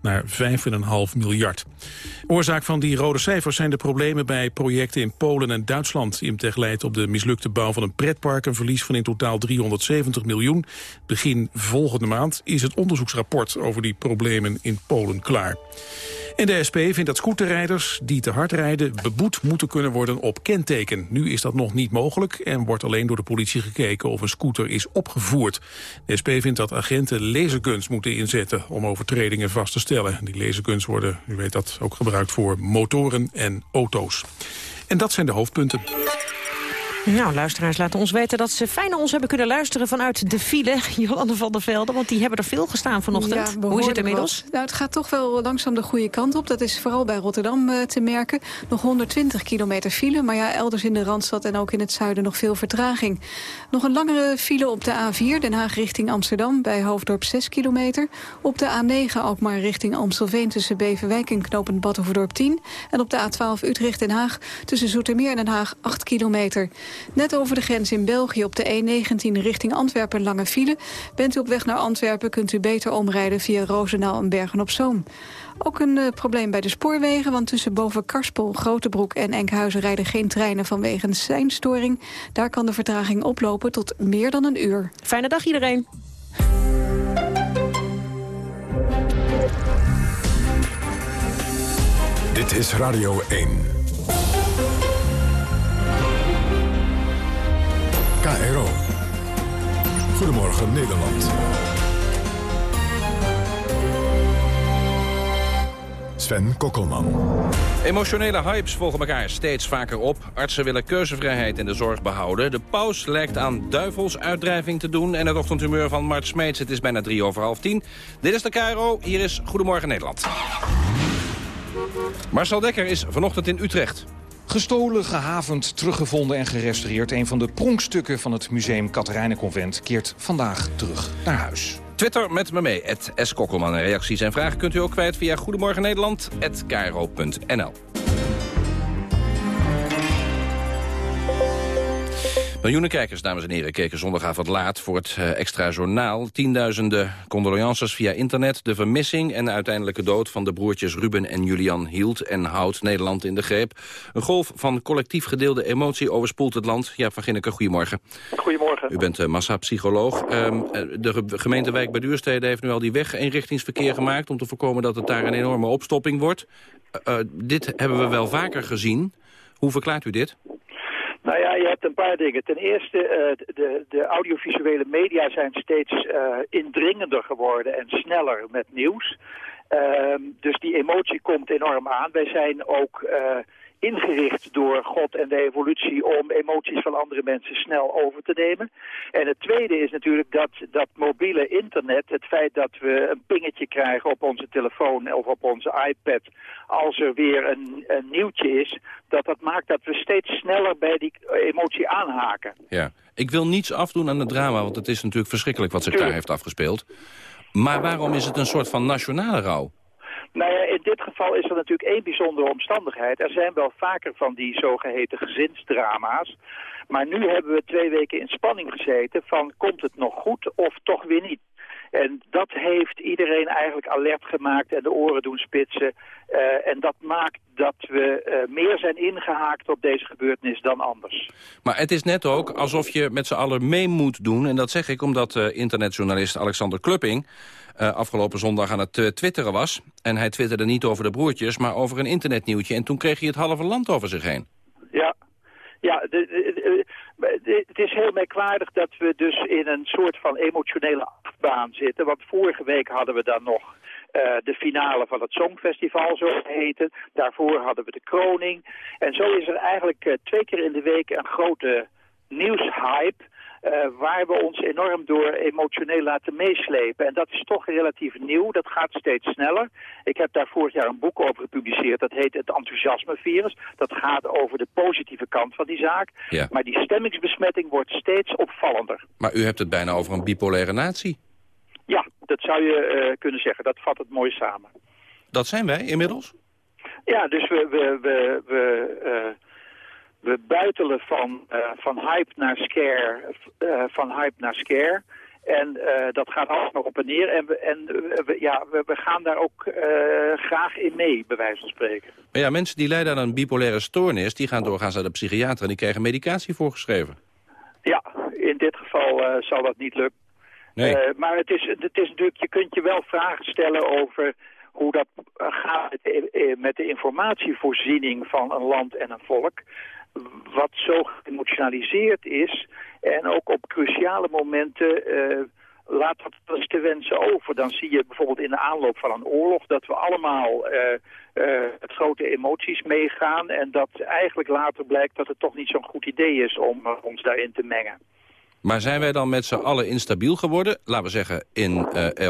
naar 5,5 miljard. Oorzaak van die rode cijfers zijn de problemen bij projecten in Polen en Duitsland. Imtech leidt op de mislukte bouw van een pretpark een verlies van in totaal 370 miljoen. Begin volgende maand is het onderzoeksrapport over die problemen in Polen klaar. En de SP vindt dat scooterrijders die te hard rijden beboet moeten kunnen worden op kenteken. Nu is dat nog niet mogelijk en wordt alleen door de politie gekeken of een scooter is opgevoerd. De SP vindt dat agenten laserguns moeten inzetten om overtredingen vast te stellen. Die laserguns worden, u weet dat, ook gebruikt voor motoren en auto's. En dat zijn de hoofdpunten.
Nou, luisteraars laten ons weten dat ze fijn naar ons hebben kunnen luisteren vanuit de file. Jolande van der Velde, want die hebben er veel gestaan vanochtend.
Ja,
Hoe is het inmiddels?
wat. Nou, het gaat toch wel langzaam de goede kant op. Dat is vooral bij Rotterdam eh, te merken. Nog 120 kilometer file, maar ja, elders in de Randstad en ook in het zuiden nog veel vertraging. Nog een langere file op de A4, Den Haag richting Amsterdam, bij Hoofddorp 6 kilometer. Op de A9 ook maar richting Amstelveen tussen Beverwijk en Knopend Battenverdorp 10. En op de A12 Utrecht-Den Haag tussen Zoetermeer en Den Haag 8 kilometer. Net over de grens in België op de E19 richting Antwerpen lange file. Bent u op weg naar Antwerpen kunt u beter omrijden via Roosendaal en Bergen-op-Zoom. Ook een eh, probleem bij de spoorwegen, want tussen boven Karspel, Grotebroek en Enkhuizen rijden geen treinen vanwege een seinstoring. Daar kan de vertraging oplopen tot meer dan een uur.
Fijne dag iedereen.
Dit is Radio 1. KRO. Goedemorgen Nederland. Sven Kokkelman.
Emotionele hypes volgen elkaar steeds vaker op. Artsen willen keuzevrijheid in de zorg behouden. De paus lijkt aan duivelsuitdrijving te doen. En het ochtendhumeur van Mart Smeets. Het is bijna drie over half tien. Dit is de KRO. Hier is Goedemorgen Nederland. Marcel Dekker is vanochtend in Utrecht.
Gestolen, gehavend, teruggevonden en gerestaureerd. Een van de pronkstukken van het museum Katerijnenconvent keert vandaag terug naar huis.
Twitter met me mee, het S. Kokkelman. Reacties en vragen kunt u ook kwijt via Goedemorgen Miljoenen kijkers, dames en heren, keken zondagavond laat voor het eh, extra journaal. Tienduizenden condolences via internet. De vermissing en de uiteindelijke dood van de broertjes Ruben en Julian hield en houdt Nederland in de greep. Een golf van collectief gedeelde emotie overspoelt het land. Ja, van Ginneke, goedemorgen.
Goedemorgen.
U bent uh, massapsycholoog. Ehm, eh, de ge- gemeente Wijk bij Duurstede heeft nu al die weg eenrichtingsverkeer gemaakt... om te voorkomen dat het daar een enorme opstopping wordt. Eh, eh, dit hebben we wel vaker gezien. Hoe verklaart u dit?
Nou ja, je hebt een paar dingen. Ten eerste, eh, de, de audiovisuele media zijn steeds eh, indringender geworden en sneller met nieuws. Ehm, dus die emotie komt enorm aan. Wij zijn ook eh, ingericht door God en de evolutie om emoties van andere mensen snel over te nemen. En het tweede is natuurlijk dat, dat mobiele internet, het feit dat we een pingetje krijgen op onze telefoon of op onze iPad als er weer een, een nieuwtje is, dat dat maakt dat we steeds sneller bij die emotie aanhaken.
Ja. Ik wil niets afdoen aan het drama, want het is natuurlijk verschrikkelijk wat zich daar heeft afgespeeld. Maar waarom is het een soort van nationale rouw?
Nou ja, in dit geval is er natuurlijk één bijzondere omstandigheid. Er zijn wel vaker van die zogeheten gezinsdrama's. Maar nu hebben we twee weken in spanning gezeten van komt het nog goed of toch weer niet. En dat heeft iedereen eigenlijk alert gemaakt en de oren doen spitsen. Uh, en dat maakt dat we uh, meer zijn ingehaakt op deze gebeurtenis dan anders.
Maar het is net ook alsof je met z'n allen mee moet doen. En dat zeg ik omdat uh, internetjournalist Alexander Klupping... afgelopen zondag aan het twitteren was. En hij twitterde niet over de broertjes, maar over een internetnieuwtje. En toen kreeg hij het halve land over zich heen.
Ja, ja, de, de, de, het is heel merkwaardig dat we dus in een soort van emotionele achtbaan zitten. Want vorige week hadden we dan nog uh, de finale van het Songfestival, zo heten. Daarvoor hadden we de kroning. En zo is er eigenlijk uh, twee keer in de week een grote nieuwshype... Uh, waar we ons enorm door emotioneel laten meeslepen. En dat is toch relatief nieuw, dat gaat steeds sneller. Ik heb daar vorig jaar een boek over gepubliceerd, dat heet Het Enthousiasmevirus. Dat gaat over de positieve kant van die zaak.
Ja.
Maar die stemmingsbesmetting wordt steeds opvallender.
Maar u hebt het bijna over een bipolaire natie.
Ja, dat zou je uh, kunnen zeggen. Dat vat het mooi samen.
Dat zijn wij inmiddels?
Ja, dus we... we, we, we uh, we buitelen van, uh, van hype naar scare, uh, van hype naar scare. En uh, dat gaat nog op en neer. En, we, en we, ja, we, we, gaan daar ook graag in mee, bij wijze van spreken.
Maar ja, mensen die lijden aan een bipolaire stoornis... die gaan doorgaans naar de psychiater en die krijgen medicatie voorgeschreven.
Ja, in dit geval zal dat niet lukken.
Nee.
maar het is, het is natuurlijk, je kunt je wel vragen stellen over hoe dat gaat met de informatievoorziening van een land en een volk wat zo geëmotionaliseerd is en ook op cruciale momenten uh, laat dat wel eens te wensen over. Dan zie je bijvoorbeeld in de aanloop van een oorlog dat we allemaal uh, uh, met grote emoties meegaan en dat eigenlijk later blijkt dat het toch niet zo'n goed idee is om ons daarin te mengen.
Maar zijn wij dan met z'n allen instabiel geworden, laten we zeggen in,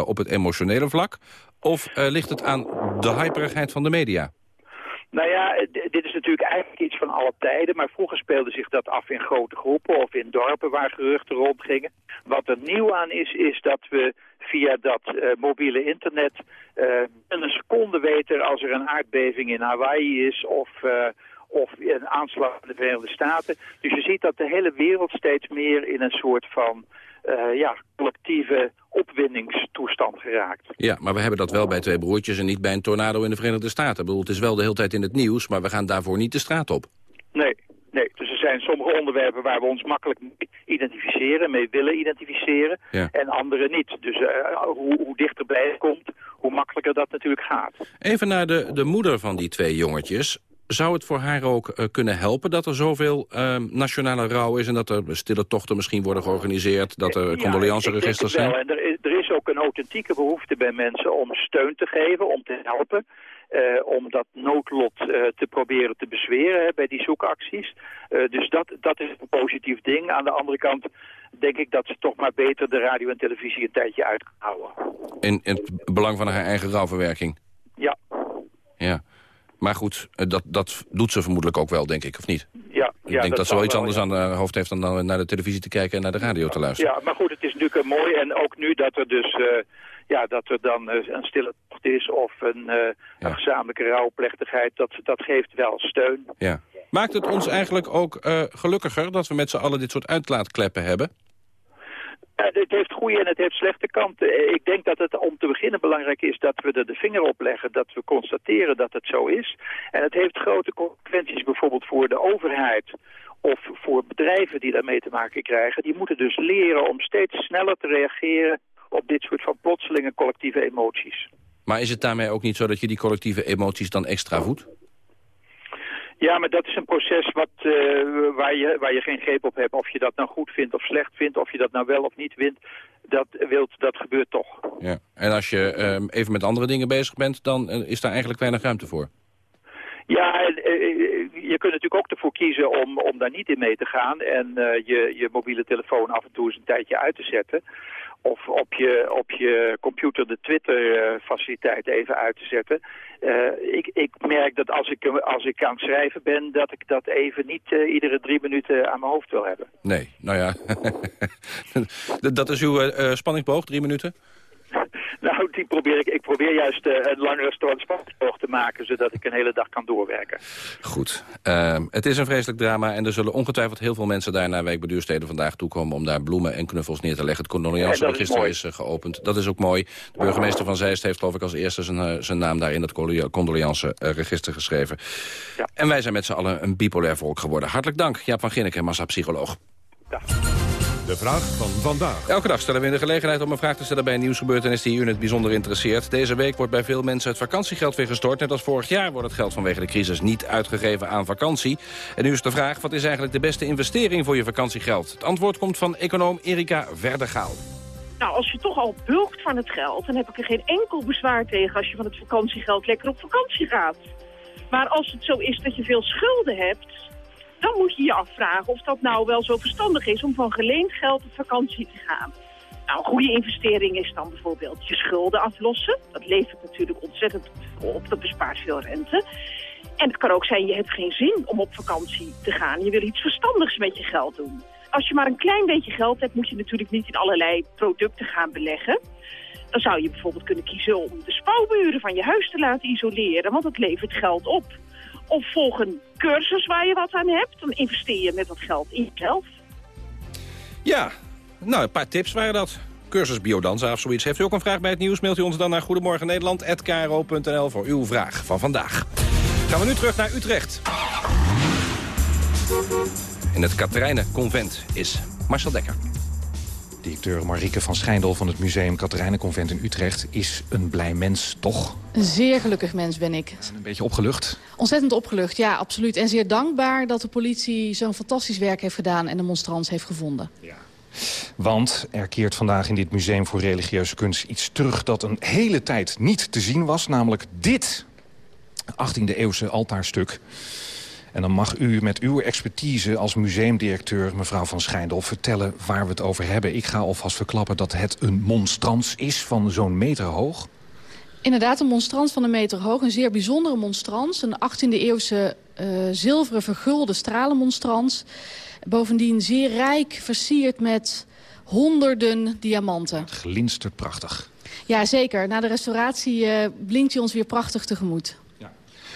op het emotionele vlak, of ligt het aan de hyperigheid van de media?
Nou ja, dit is natuurlijk eigenlijk iets van alle tijden, maar vroeger speelde zich dat af in grote groepen of in dorpen waar geruchten rondgingen. Wat er nieuw aan is, is dat we via dat uh, mobiele internet uh, een seconde weten als er een aardbeving in Hawaii is of, uh, of een aanslag in de Verenigde Staten. Dus je ziet dat de hele wereld steeds meer in een soort van ja, collectieve opwindingstoestand geraakt.
Ja, maar we hebben dat wel bij twee broertjes en niet bij een tornado in de Verenigde Staten. Ik bedoel, het is wel de hele tijd in het nieuws, maar we gaan daarvoor niet de straat op.
Nee, nee. Dus er zijn sommige onderwerpen waar we ons makkelijk mee identificeren, mee willen identificeren,
ja.
en andere niet. Dus uh, hoe, hoe dichterbij het komt, hoe makkelijker dat natuurlijk gaat.
Even naar de, de moeder van die twee jongetjes. Zou het voor haar ook uh, kunnen helpen dat er zoveel uh, nationale rouw is... en dat er stille tochten misschien worden georganiseerd... dat er condoleanceregisters
ja,
zijn?
En er is, er is ook een authentieke behoefte bij mensen om steun te geven, om te helpen... Uh, om dat noodlot uh, te proberen te bezweren hè, bij die zoekacties. Uh, dus dat, dat is een positief ding. Aan de andere kant denk ik dat ze toch maar beter de radio en televisie een tijdje uit houden.
In, in het belang van haar eigen rouwverwerking?
Ja.
Ja. Maar goed, dat, dat doet ze vermoedelijk ook wel, denk ik, of niet?
Ja,
ik denk dat, dat ze wel iets anders ja. aan haar hoofd heeft dan naar de televisie te kijken en naar de radio te luisteren.
Ja, maar goed, het is natuurlijk mooi en ook nu dat er dus... Uh, ja, dat er dan uh, een stille tocht is of een, uh, ja. een gezamenlijke rouwplechtigheid, dat, dat geeft wel steun.
Ja. Maakt het ons eigenlijk ook gelukkiger dat we met z'n allen dit soort uitlaatkleppen hebben?
Het heeft goede en het heeft slechte kanten. Ik denk dat het om te beginnen belangrijk is dat we er de vinger op leggen, dat we constateren dat het zo is. En het heeft grote consequenties bijvoorbeeld voor de overheid of voor bedrijven die daarmee te maken krijgen. Die moeten dus leren om steeds sneller te reageren op dit soort van plotselinge collectieve emoties.
Maar is het daarmee ook niet zo dat je die collectieve emoties dan extra voedt?
Ja, maar dat is een proces wat, uh, waar, je, waar je geen greep op hebt. Of je dat nou goed vindt of slecht vindt, of je dat nou wel of niet wint, dat, wilt, dat gebeurt toch.
Ja. En als je uh, even met andere dingen bezig bent, dan uh, is daar eigenlijk weinig ruimte voor.
Ja, je kunt natuurlijk ook ervoor kiezen om, om daar niet in mee te gaan en je, je mobiele telefoon af en toe eens een tijdje uit te zetten of op je, op je computer de Twitter-faciliteit even uit te zetten. Uh, ik, ik merk dat als ik, als ik aan het schrijven ben, dat ik dat even niet uh, iedere drie minuten aan mijn hoofd wil hebben.
Nee, nou ja. dat is uw uh, spanningsboog, drie minuten?
Nou, die probeer ik, ik probeer juist uh, een langere transporttocht te maken... zodat ik een hele dag kan doorwerken.
Goed. Uh, het is een vreselijk drama en er zullen ongetwijfeld heel veel mensen... daar naar Wijkbeduursteden vandaag toekomen om daar bloemen en knuffels neer te leggen. Het condoleanceregister is, is uh, geopend. Dat is ook mooi. De burgemeester van Zeist heeft geloof ik als eerste zijn, zijn naam daar in het condoleanceregister geschreven. Ja. En wij zijn met z'n allen een bipolair volk geworden. Hartelijk dank, Jaap van Ginneke, massapsycholoog.
Ja.
De vraag van vandaag.
Elke dag stellen we in de gelegenheid om een vraag te stellen bij een nieuwsgebeurtenis die u in het bijzonder interesseert. Deze week wordt bij veel mensen het vakantiegeld weer gestort. Net als vorig jaar wordt het geld vanwege de crisis niet uitgegeven aan vakantie. En nu is de vraag, wat is eigenlijk de beste investering voor je vakantiegeld? Het antwoord komt van econoom Erika Verdegaal.
Nou, als je toch al bulkt van het geld, dan heb ik er geen enkel bezwaar tegen als je van het vakantiegeld lekker op vakantie gaat. Maar als het zo is dat je veel schulden hebt, dan moet je je afvragen of dat nou wel zo verstandig is om van geleend geld op vakantie te gaan. Nou, een goede investering is dan bijvoorbeeld je schulden aflossen. Dat levert natuurlijk ontzettend op, dat bespaart veel rente. En het kan ook zijn, je hebt geen zin om op vakantie te gaan. Je wil iets verstandigs met je geld doen. Als je maar een klein beetje geld hebt, moet je natuurlijk niet in allerlei producten gaan beleggen. Dan zou je bijvoorbeeld kunnen kiezen om de spouwmuren van je huis te laten isoleren, want dat levert geld op. Of volg een cursus waar je wat aan hebt. Dan investeer je met dat geld in jezelf.
Ja, nou, een paar tips waren dat. Cursus biodanza of zoiets. Heeft u ook een vraag bij het nieuws? Mailt u ons dan naar goedemorgennederland.kro.nl voor uw vraag van vandaag. Gaan we nu terug naar Utrecht. In het Katerijnenconvent is Marcel Dekker.
Directeur Marieke van Schijndel van het Museum Katerijnenconvent in Utrecht... is een blij mens, toch?
Een zeer gelukkig mens ben ik.
Een beetje opgelucht?
Ontzettend opgelucht, ja, absoluut. En zeer dankbaar dat de politie zo'n fantastisch werk heeft gedaan... en de monstrans heeft gevonden. Ja.
Want er keert vandaag in dit Museum voor Religieuze Kunst iets terug... dat een hele tijd niet te zien was, namelijk dit 18e-eeuwse altaarstuk... En dan mag u met uw expertise als museumdirecteur, mevrouw Van Schijndel... vertellen waar we het over hebben. Ik ga alvast verklappen dat het een monstrans is van zo'n meter hoog.
Inderdaad, een monstrans van een meter hoog. Een zeer bijzondere monstrans. Een 18e-eeuwse uh, zilveren vergulde stralenmonstrans. Bovendien zeer rijk versierd met honderden diamanten.
Glinstert prachtig.
Ja, zeker. Na de restauratie uh, blinkt hij ons weer prachtig tegemoet.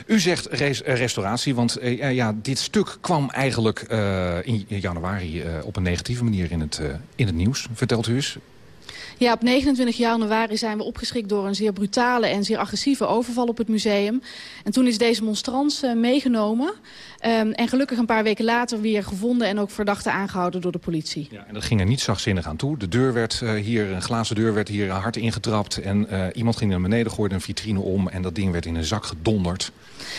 U zegt eh, restauratie, want uh, ja, dit stuk kwam eigenlijk uh, in januari op een negatieve manier in het, in het nieuws. Vertelt u eens.
Ja, op 29 januari zijn we opgeschrikt door een zeer brutale en zeer agressieve overval op het museum. En toen is deze monstrans meegenomen. Um, en gelukkig een paar weken later weer gevonden en ook verdachte aangehouden door de politie.
Ja, en dat ging er niet zachtzinnig aan toe. De deur werd uh, hier, een glazen deur werd hier hard ingetrapt. En uh, iemand ging naar beneden, gooide een vitrine om en dat ding werd in een zak gedonderd.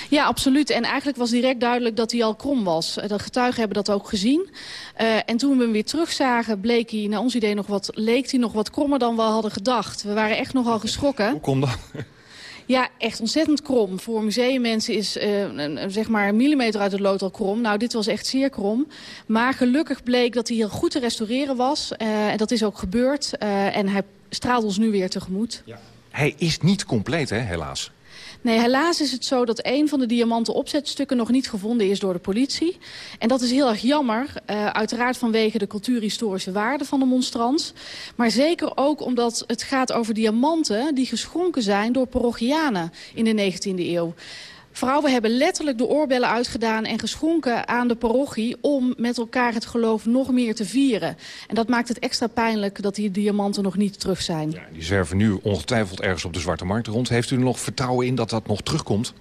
Ja, absoluut. En eigenlijk was direct duidelijk dat hij al krom was. Eh, de getuigen hebben dat ook gezien. Uh, en toen we hem weer terugzagen, bleek hij, naar ons idee, nog wat, leek hij nog wat krommer dan we hadden gedacht. We waren echt nogal geschrokken.
Hoe kon dat?
Ja, echt ontzettend krom. Voor museummensen is uh, zeg maar een millimeter uit het lood al krom. Nou, dit was echt zeer krom. Maar gelukkig bleek dat hij heel goed te restaureren was. Uh, en dat is ook gebeurd. Uh, en hij straalt ons nu weer tegemoet. Ja.
Hij is niet compleet, hè, helaas.
Nee, helaas is het zo dat een van de diamanten opzetstukken nog niet gevonden is door de politie. En dat is heel erg jammer, uh, uiteraard vanwege de cultuurhistorische waarde van de monstrans. Maar zeker ook omdat het gaat over diamanten die geschonken zijn door parochianen in de 19e eeuw. Vrouwen hebben letterlijk de oorbellen uitgedaan en geschonken aan de parochie... om met elkaar het geloof nog meer te vieren. En dat maakt het extra pijnlijk dat die diamanten nog niet terug zijn. Ja,
die zwerven nu ongetwijfeld ergens op de Zwarte Markt rond. Heeft u er nog vertrouwen in dat dat nog terugkomt?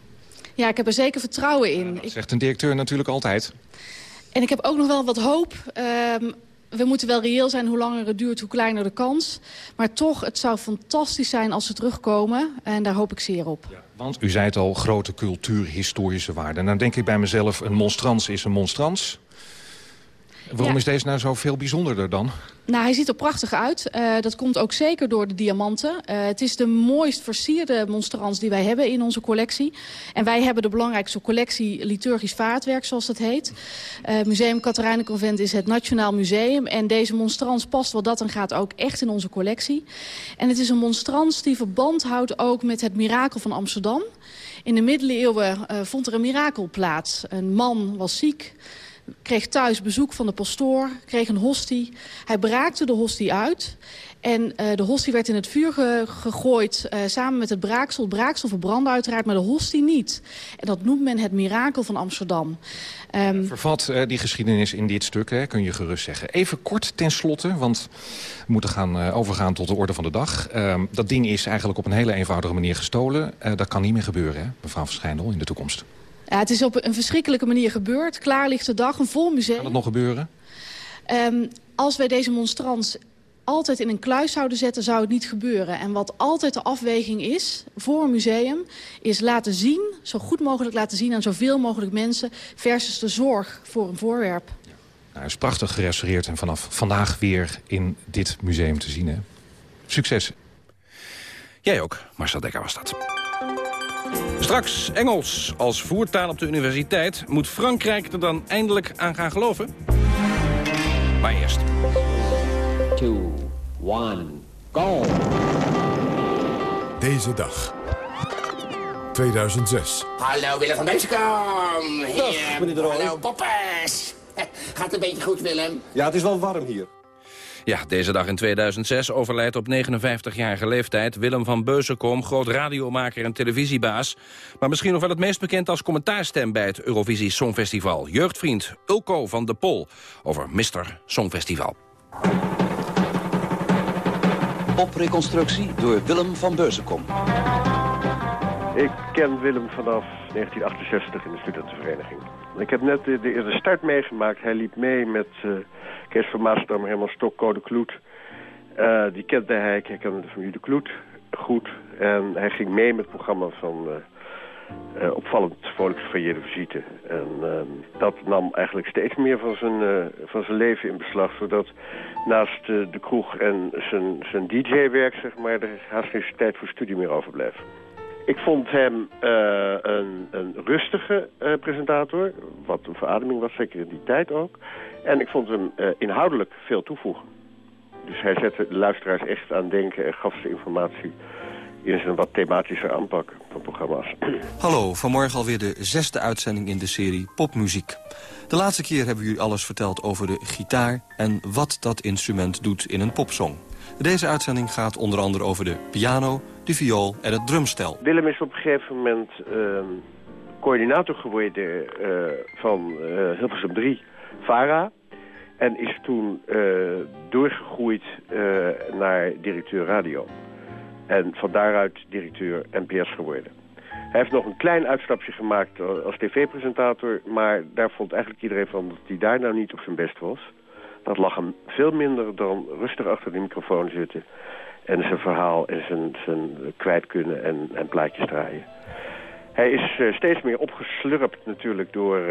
Ja, ik heb er zeker vertrouwen in.
Ja, dat zegt een directeur natuurlijk altijd.
En ik heb ook nog wel wat hoop. Uh, we moeten wel reëel zijn, hoe langer het duurt, hoe kleiner de kans. Maar toch, het zou fantastisch zijn als ze terugkomen. En daar hoop ik zeer op. Ja,
want u zei het al, grote cultuurhistorische waarde. Nou denk ik bij mezelf, een monstrans is een monstrans. Waarom is deze nou zo veel bijzonderder dan?
Nou, hij ziet er prachtig uit. Uh, dat komt ook zeker door de diamanten. Uh, het is de mooist versierde monstrans die wij hebben in onze collectie. En wij hebben de belangrijkste collectie liturgisch vaartwerk, zoals dat heet. Uh, Museum Katerijnenconvent is het Nationaal Museum. En deze monstrans past wat dat en gaat ook echt in onze collectie. En het is een monstrans die verband houdt ook met het mirakel van Amsterdam. In de middeleeuwen vond er een mirakel plaats. Een man was ziek kreeg thuis bezoek van de pastoor, kreeg een hostie. Hij braakte de hostie uit. En uh, de hostie werd in het vuur ge gegooid uh, samen met het braaksel. Het braaksel verbrandde uiteraard, maar de hostie niet. En dat noemt men het mirakel van Amsterdam.
Um, Vervat uh, die geschiedenis in dit stuk, hè, kun je gerust zeggen. Even kort ten slotte, want we moeten gaan overgaan tot de orde van de dag. Um, dat ding is eigenlijk op een hele eenvoudige manier gestolen. dat kan niet meer gebeuren, hè, mevrouw Verschijndel, in de toekomst.
Ja, het is op een verschrikkelijke manier gebeurd. Klaar ligt de dag, een vol museum.
Kan dat nog gebeuren?
Um, als wij deze monstrans altijd in een kluis zouden zetten, zou het niet gebeuren. En wat altijd de afweging is voor een museum... is laten zien, zo goed mogelijk laten zien aan zoveel mogelijk mensen... versus de zorg voor een voorwerp. Ja.
Nou, hij is prachtig gerestaureerd en vanaf vandaag weer in dit museum te zien. Hè? Succes.
Jij ook, Marcel Dekker was dat. Straks Engels als voertaal op de universiteit. Moet Frankrijk er dan eindelijk aan gaan geloven? Maar eerst. 2, 1,
go! Deze dag. 2006.
Hallo Willem van Beesekom. Dag, meneer de Hallo Poppers. Gaat een beetje goed, Willem?
Ja, het is wel warm hier.
Ja, deze dag in 2006 overlijdt op 59-jarige leeftijd Willem van Beuzenkom, groot radiomaker en televisiebaas. Maar misschien nog wel het meest bekend als commentaarstem bij het Eurovisie Songfestival. Jeugdvriend Ulko van de Pol over Mr. Songfestival.
Popreconstructie door Willem van Beuzenkom.
Ik ken Willem vanaf 1968 in de studentenvereniging. Ik heb net de, de, start meegemaakt. Hij liep mee met uh, Kees van Maasdam, Herman Stok, Code Kloet. Uh, die kende hij, hij kende de familie de Kloet goed. En hij ging mee met het programma van... Uh, opvallend volksverjeerde visite. En uh, dat nam eigenlijk steeds meer van zijn, van zijn leven in beslag. Zodat naast de kroeg en zijn, zijn DJ-werk, zeg maar, er haast geen tijd voor studie meer overbleef. Ik vond hem een, een, rustige presentator, wat een verademing was, zeker in die tijd ook. En ik vond hem inhoudelijk veel toevoegen. Dus hij zette de luisteraars echt aan denken en gaf ze informatie is een wat thematische aanpak van programma's.
Hallo, vanmorgen alweer de zesde uitzending in de serie Popmuziek. De laatste keer hebben we jullie alles verteld over de gitaar... en wat dat instrument doet in een popsong. Deze uitzending gaat onder andere over de piano, de viool en het drumstel.
Willem is op een gegeven moment uh, coördinator geworden uh, van uh, Hilversum 3, VARA... En is toen uh, doorgegroeid naar directeur radio. En van daaruit directeur NPS geworden. Hij heeft nog een klein uitstapje gemaakt als tv-presentator... maar daar vond eigenlijk iedereen van dat hij daar nou niet op zijn best was. Dat lag hem veel minder dan rustig achter de microfoon zitten... en zijn verhaal en zijn, zijn kwijt kunnen en, en plaatjes draaien. Hij is uh, steeds meer opgeslurpt natuurlijk door uh,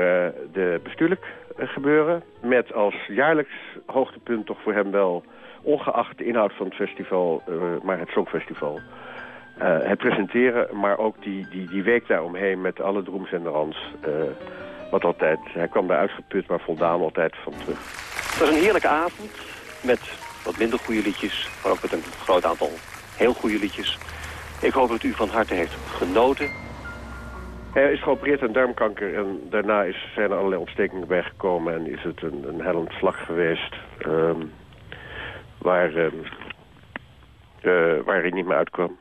de bestuurlijk uh, gebeuren... met als jaarlijks hoogtepunt toch voor hem wel ongeacht de inhoud van het festival, maar het Songfestival. Het presenteren, maar ook die, die, die week daaromheen met alle drooms en rans. Uh, wat altijd, hij kwam daar uitgeput, maar voldaan altijd van terug.
Het was een heerlijke avond met wat minder goede liedjes, maar ook met een groot aantal heel goede liedjes. Ik hoop dat u van harte heeft genoten.
Hij is geopereerd aan darmkanker en daarna is, zijn er allerlei ontstekingen bijgekomen en is het een, een hellend slag geweest. Um, waar, uh, uh, waar hij niet meer uitkwam.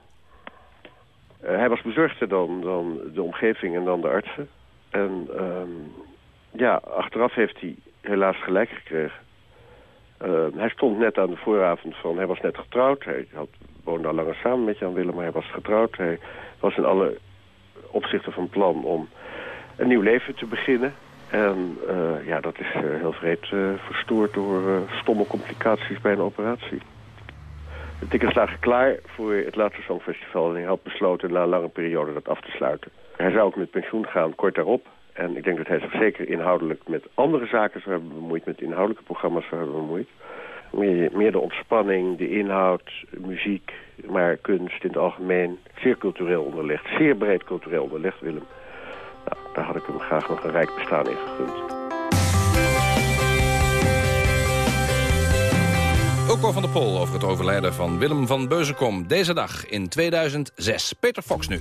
Uh, hij was bezorgder dan, dan de omgeving en dan de artsen. En um, ja, achteraf heeft hij helaas gelijk gekregen. Hij stond net aan de vooravond van... Hij was net getrouwd. Hij had, woonde al langer samen met Jan Willem, maar hij was getrouwd. Hij was in alle opzichten van plan om een nieuw leven te beginnen. En uh, ja, dat is uh, heel vreed verstoord door stomme complicaties bij een operatie. De tickets lagen klaar voor het laatste Songfestival... en hij had besloten na een lange periode dat af te sluiten. Hij zou ook met pensioen gaan, kort daarop. En ik denk dat hij zich zeker inhoudelijk met andere zaken zou hebben bemoeid... met inhoudelijke programma's zou hebben bemoeid. Meer, meer de ontspanning, de inhoud, muziek, maar kunst in het algemeen. Zeer cultureel onderlegd, zeer breed cultureel onderlegd, Willem. Nou, daar had ik hem graag nog een rijk bestaan in gegund.
Ook van de Pol over het overlijden van Willem van Beuzenkom. Deze dag in 2006. Peter Fox nu.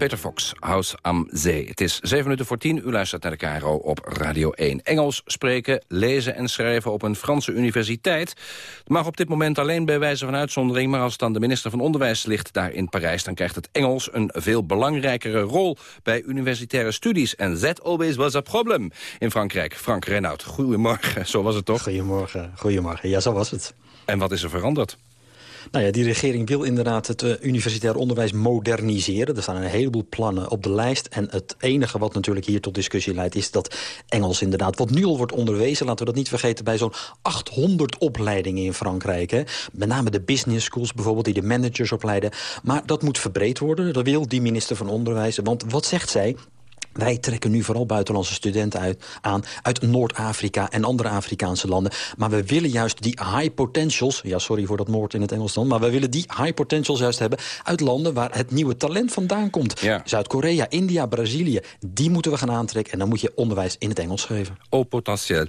Peter Fox, House am Zee. Het is 7 minuten voor 10. U luistert naar de KRO op Radio 1. Engels spreken, lezen en schrijven op een Franse universiteit. Het mag op dit moment alleen bij wijze van uitzondering... maar als dan de minister van Onderwijs ligt daar in Parijs... dan krijgt het Engels een veel belangrijkere rol bij universitaire studies. En that always was a problem in Frankrijk. Frank Renaud, goedemorgen. Zo was het toch?
Goedemorgen, goedemorgen. Ja, zo was het.
En wat is er veranderd?
Nou ja, die regering wil inderdaad het uh, universitair onderwijs moderniseren. Er staan een heleboel plannen op de lijst. En het enige wat natuurlijk hier tot discussie leidt... is dat Engels inderdaad, wat nu al wordt onderwezen... laten we dat niet vergeten, bij zo'n 800 opleidingen in Frankrijk. Hè. Met name de business schools bijvoorbeeld, die de managers opleiden. Maar dat moet verbreed worden, dat wil die minister van Onderwijs. Want wat zegt zij? Wij trekken nu vooral buitenlandse studenten uit, aan uit Noord-Afrika en andere Afrikaanse landen. Maar we willen juist die high potentials... ja, sorry voor dat moord in het Engels dan... maar we willen die high potentials juist hebben uit landen waar het nieuwe talent vandaan komt.
Ja.
Zuid-Korea, India, Brazilië. Die moeten we gaan aantrekken en dan moet je onderwijs in het Engels geven.
Au potentieel.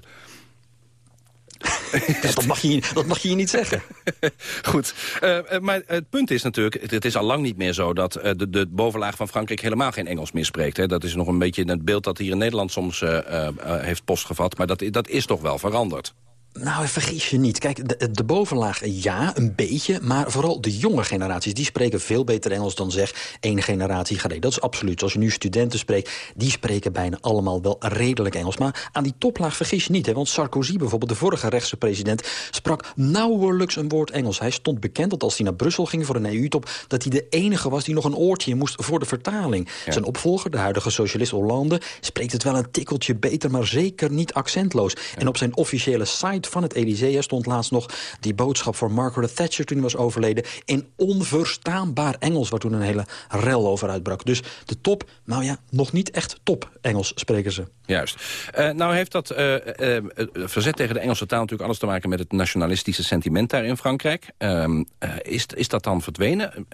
dat, mag je, dat mag je niet zeggen.
Goed, uh, maar het punt is natuurlijk... het is al lang niet meer zo dat uh, de, de bovenlaag van Frankrijk... helemaal geen Engels meer spreekt. Hè. Dat is nog een beetje het beeld dat hier in Nederland soms uh, heeft postgevat. Maar dat, dat is toch wel veranderd.
Nou, vergis je niet. Kijk, de, de, bovenlaag ja, een beetje. Maar vooral de jonge generaties, die spreken veel beter Engels dan zeg één generatie geleden. Dat is absoluut. Als je nu studenten spreekt, die spreken bijna allemaal wel redelijk Engels. Maar aan die toplaag vergis je niet. Hè, want Sarkozy bijvoorbeeld, de vorige rechtse president, sprak nauwelijks een woord Engels. Hij stond bekend dat als hij naar Brussel ging voor een EU-top... dat hij de enige was die nog een oortje moest voor de vertaling. Zijn opvolger, de huidige socialist Hollande, spreekt het wel een tikkeltje beter... maar zeker niet accentloos. En op zijn officiële site van het Elysée stond laatst nog... die boodschap voor Margaret Thatcher toen hij was overleden... in onverstaanbaar Engels, waar toen een hele rel over uitbrak. Dus de top, nou ja, nog niet echt top Engels spreken ze.
Juist. Uh, nou heeft dat uh, uh, verzet tegen de Engelse taal natuurlijk alles te maken... met het nationalistische sentiment daar in Frankrijk. Ehm, is, is dat dan verdwenen?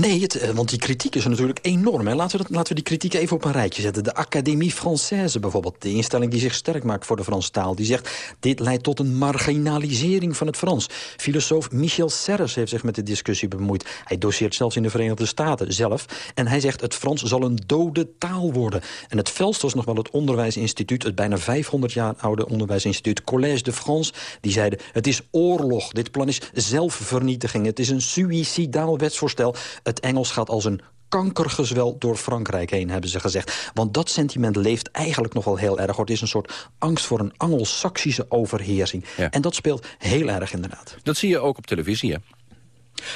Nee, het, eh, want die kritiek is er natuurlijk enorm. Hè. Laten, we dat, laten we die kritiek even op een rijtje zetten. De Académie Française bijvoorbeeld, de instelling die zich sterk maakt voor de Franse taal... die zegt, dit leidt tot een marginalisering van het Frans. Filosoof Michel Serres heeft zich met de discussie bemoeid. Hij doseert zelfs in de Verenigde Staten zelf. En hij zegt, het Frans zal een dode taal worden. En het felst was nog wel het onderwijsinstituut... het bijna 500 jaar oude onderwijsinstituut Collège de France... die zeiden, het is oorlog, dit plan is zelfvernietiging... het is een suicidaal wetsvoorstel het Engels gaat als een kankergezwel door Frankrijk heen, hebben ze gezegd. Want dat sentiment leeft eigenlijk nog wel heel erg. Het is een soort angst voor een Anglo-Saxische overheersing. En dat speelt heel erg inderdaad.
Dat zie je ook op televisie, hè?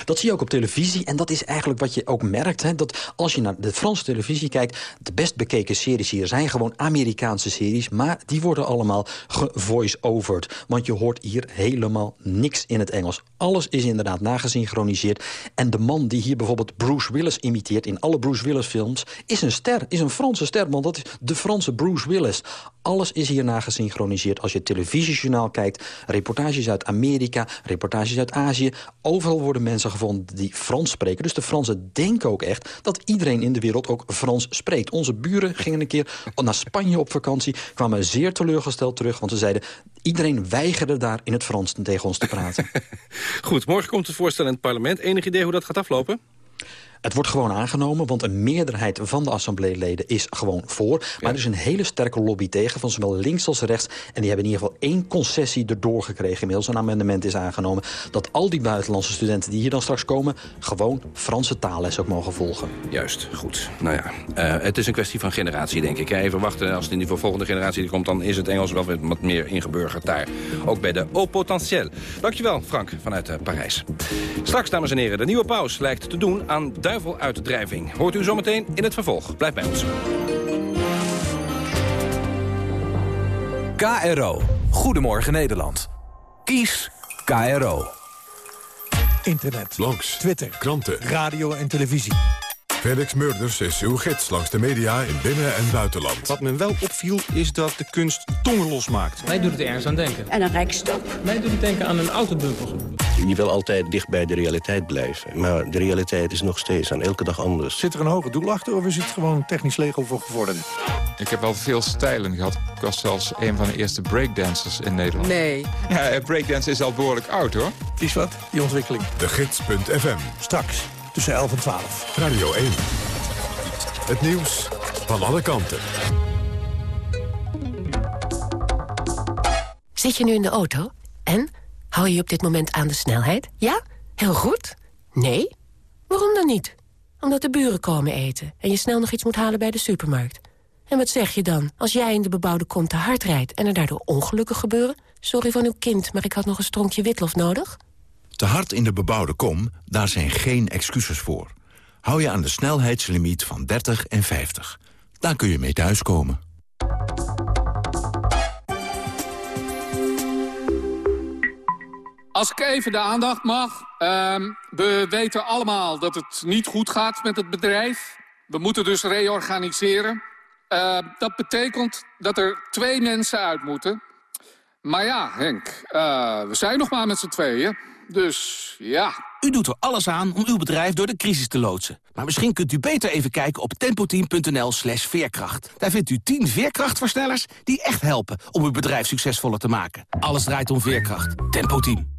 Dat zie je ook op televisie. En dat is eigenlijk wat je ook merkt. Hè, dat als je naar de Franse televisie kijkt... de best bekeken series hier zijn gewoon Amerikaanse series... maar die worden allemaal gevoice-overd. Want je hoort hier helemaal niks in het Engels. Alles is inderdaad nagesynchroniseerd. En de man die hier bijvoorbeeld Bruce Willis imiteert... in alle Bruce Willis films, is een ster. Is een Franse ster, want dat is de Franse Bruce Willis. Alles is hier nagesynchroniseerd. Als je het televisiejournaal kijkt, reportages uit Amerika... reportages uit Azië, overal worden mensen gevonden die Frans spreken. Dus de Fransen denken ook echt dat iedereen in de wereld ook Frans spreekt. Onze buren gingen een keer naar Spanje op vakantie... kwamen zeer teleurgesteld terug, want ze zeiden... iedereen weigerde daar in het Frans tegen ons te praten.
Goed, morgen komt het voorstel in het parlement. Enig idee hoe dat gaat aflopen?
Het wordt gewoon aangenomen, want een meerderheid van de assembleeleden is gewoon voor. Maar er is een hele sterke lobby tegen, van zowel links als rechts. En die hebben in ieder geval één concessie erdoor gekregen. Inmiddels een amendement is aangenomen. Dat al die buitenlandse studenten die hier dan straks komen... gewoon Franse taalles ook mogen volgen.
Juist, goed. Nou ja, uh, het is een kwestie van generatie, denk ik. Even wachten, als het in die volgende generatie komt... dan is het Engels wel wat meer ingeburgerd daar. Ook bij de Au Potentiel. Dankjewel, Frank, vanuit uh, Parijs. Straks, dames en heren, de nieuwe paus lijkt te doen aan duivel uit de drijving. Hoort u zometeen in het vervolg. Blijf bij ons.
KRO. Goedemorgen Nederland. Kies KRO.
Internet. Blogs.
Twitter.
Kranten.
Radio en televisie.
Felix Murders is uw gids langs de media in binnen- en buitenland.
Wat me wel opviel is dat de kunst tongen losmaakt.
Mij doet het ergens aan denken.
En een rijkstop.
Mij doet het denken aan een autobumper.
Je wil altijd dicht bij de realiteit blijven. Maar de realiteit is nog steeds aan elke dag anders.
Zit er een hoger doel achter of is het gewoon technisch Lego voor gevorderden?
Ik heb wel veel stijlen gehad. Ik was zelfs een van de eerste breakdancers in Nederland.
Nee.
Ja, breakdance is al behoorlijk oud hoor.
Is wat, die ontwikkeling.
De Gids.fm.
Straks, tussen 11 en 12.
Radio 1. Het nieuws van alle kanten.
Zit je nu in de auto? En? Hou je op dit moment aan de snelheid? Ja? Heel goed? Nee? Waarom dan niet? Omdat de buren komen eten en je snel nog iets moet halen bij de supermarkt. En wat zeg je dan als jij in de bebouwde kom te hard rijdt... en er daardoor ongelukken gebeuren? Sorry van uw kind, maar ik had nog een stronkje witlof nodig.
Te hard in de bebouwde kom, daar zijn geen excuses voor. Hou je aan de snelheidslimiet van 30 en 50. Daar kun je mee thuiskomen.
Als ik even de aandacht mag. Ehm, we weten allemaal dat het niet goed gaat met het bedrijf. We moeten dus reorganiseren. Ehm, dat betekent dat er twee mensen uit moeten. Maar ja, Henk, eh, we zijn nog maar met z'n tweeën. Dus ja.
U doet er alles aan om uw bedrijf door de crisis te loodsen. Maar misschien kunt u beter even kijken op tempoteam.nl slash veerkracht. Daar vindt u 10 veerkrachtversnellers die echt helpen om uw bedrijf succesvoller te maken. Alles draait om veerkracht. Tempoteam.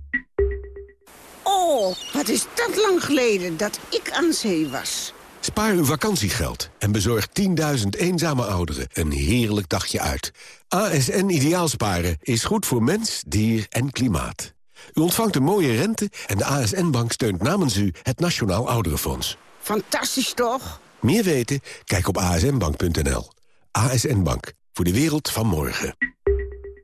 Oh, wat is dat lang geleden dat ik aan zee was.
Spaar uw vakantiegeld en bezorg 10.000 eenzame ouderen een heerlijk dagje uit. ASN Ideaalsparen is goed voor mens, dier en klimaat. U ontvangt een mooie rente en de ASN-bank steunt namens u het Nationaal Ouderenfonds.
Fantastisch toch?
Meer weten? Kijk op asnbank.nl. ASN Bank, voor de wereld van morgen.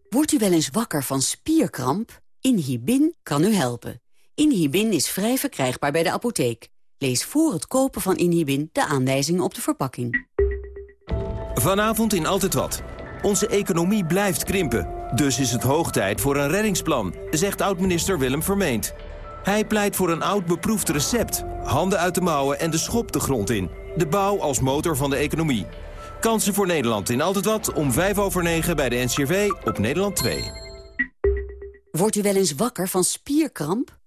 Wordt u wel eens wakker van spierkramp? Inhibin kan u helpen. Inhibin is vrij verkrijgbaar bij de apotheek. Lees voor het kopen van Inhibin de aanwijzingen op de verpakking.
Vanavond in Altijd Wat. Onze economie blijft krimpen. Dus is het hoog tijd voor een reddingsplan, zegt oud-minister Willem Vermeend. Hij pleit voor een oud beproefd recept. Handen uit de mouwen en de schop de grond in. De bouw als motor van de economie. Kansen voor Nederland in Altijd Wat om 5 over 9 bij de NCRV op Nederland 2.
Wordt u wel eens wakker van spierkramp?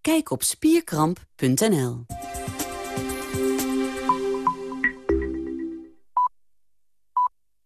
Kijk op spierkramp.nl.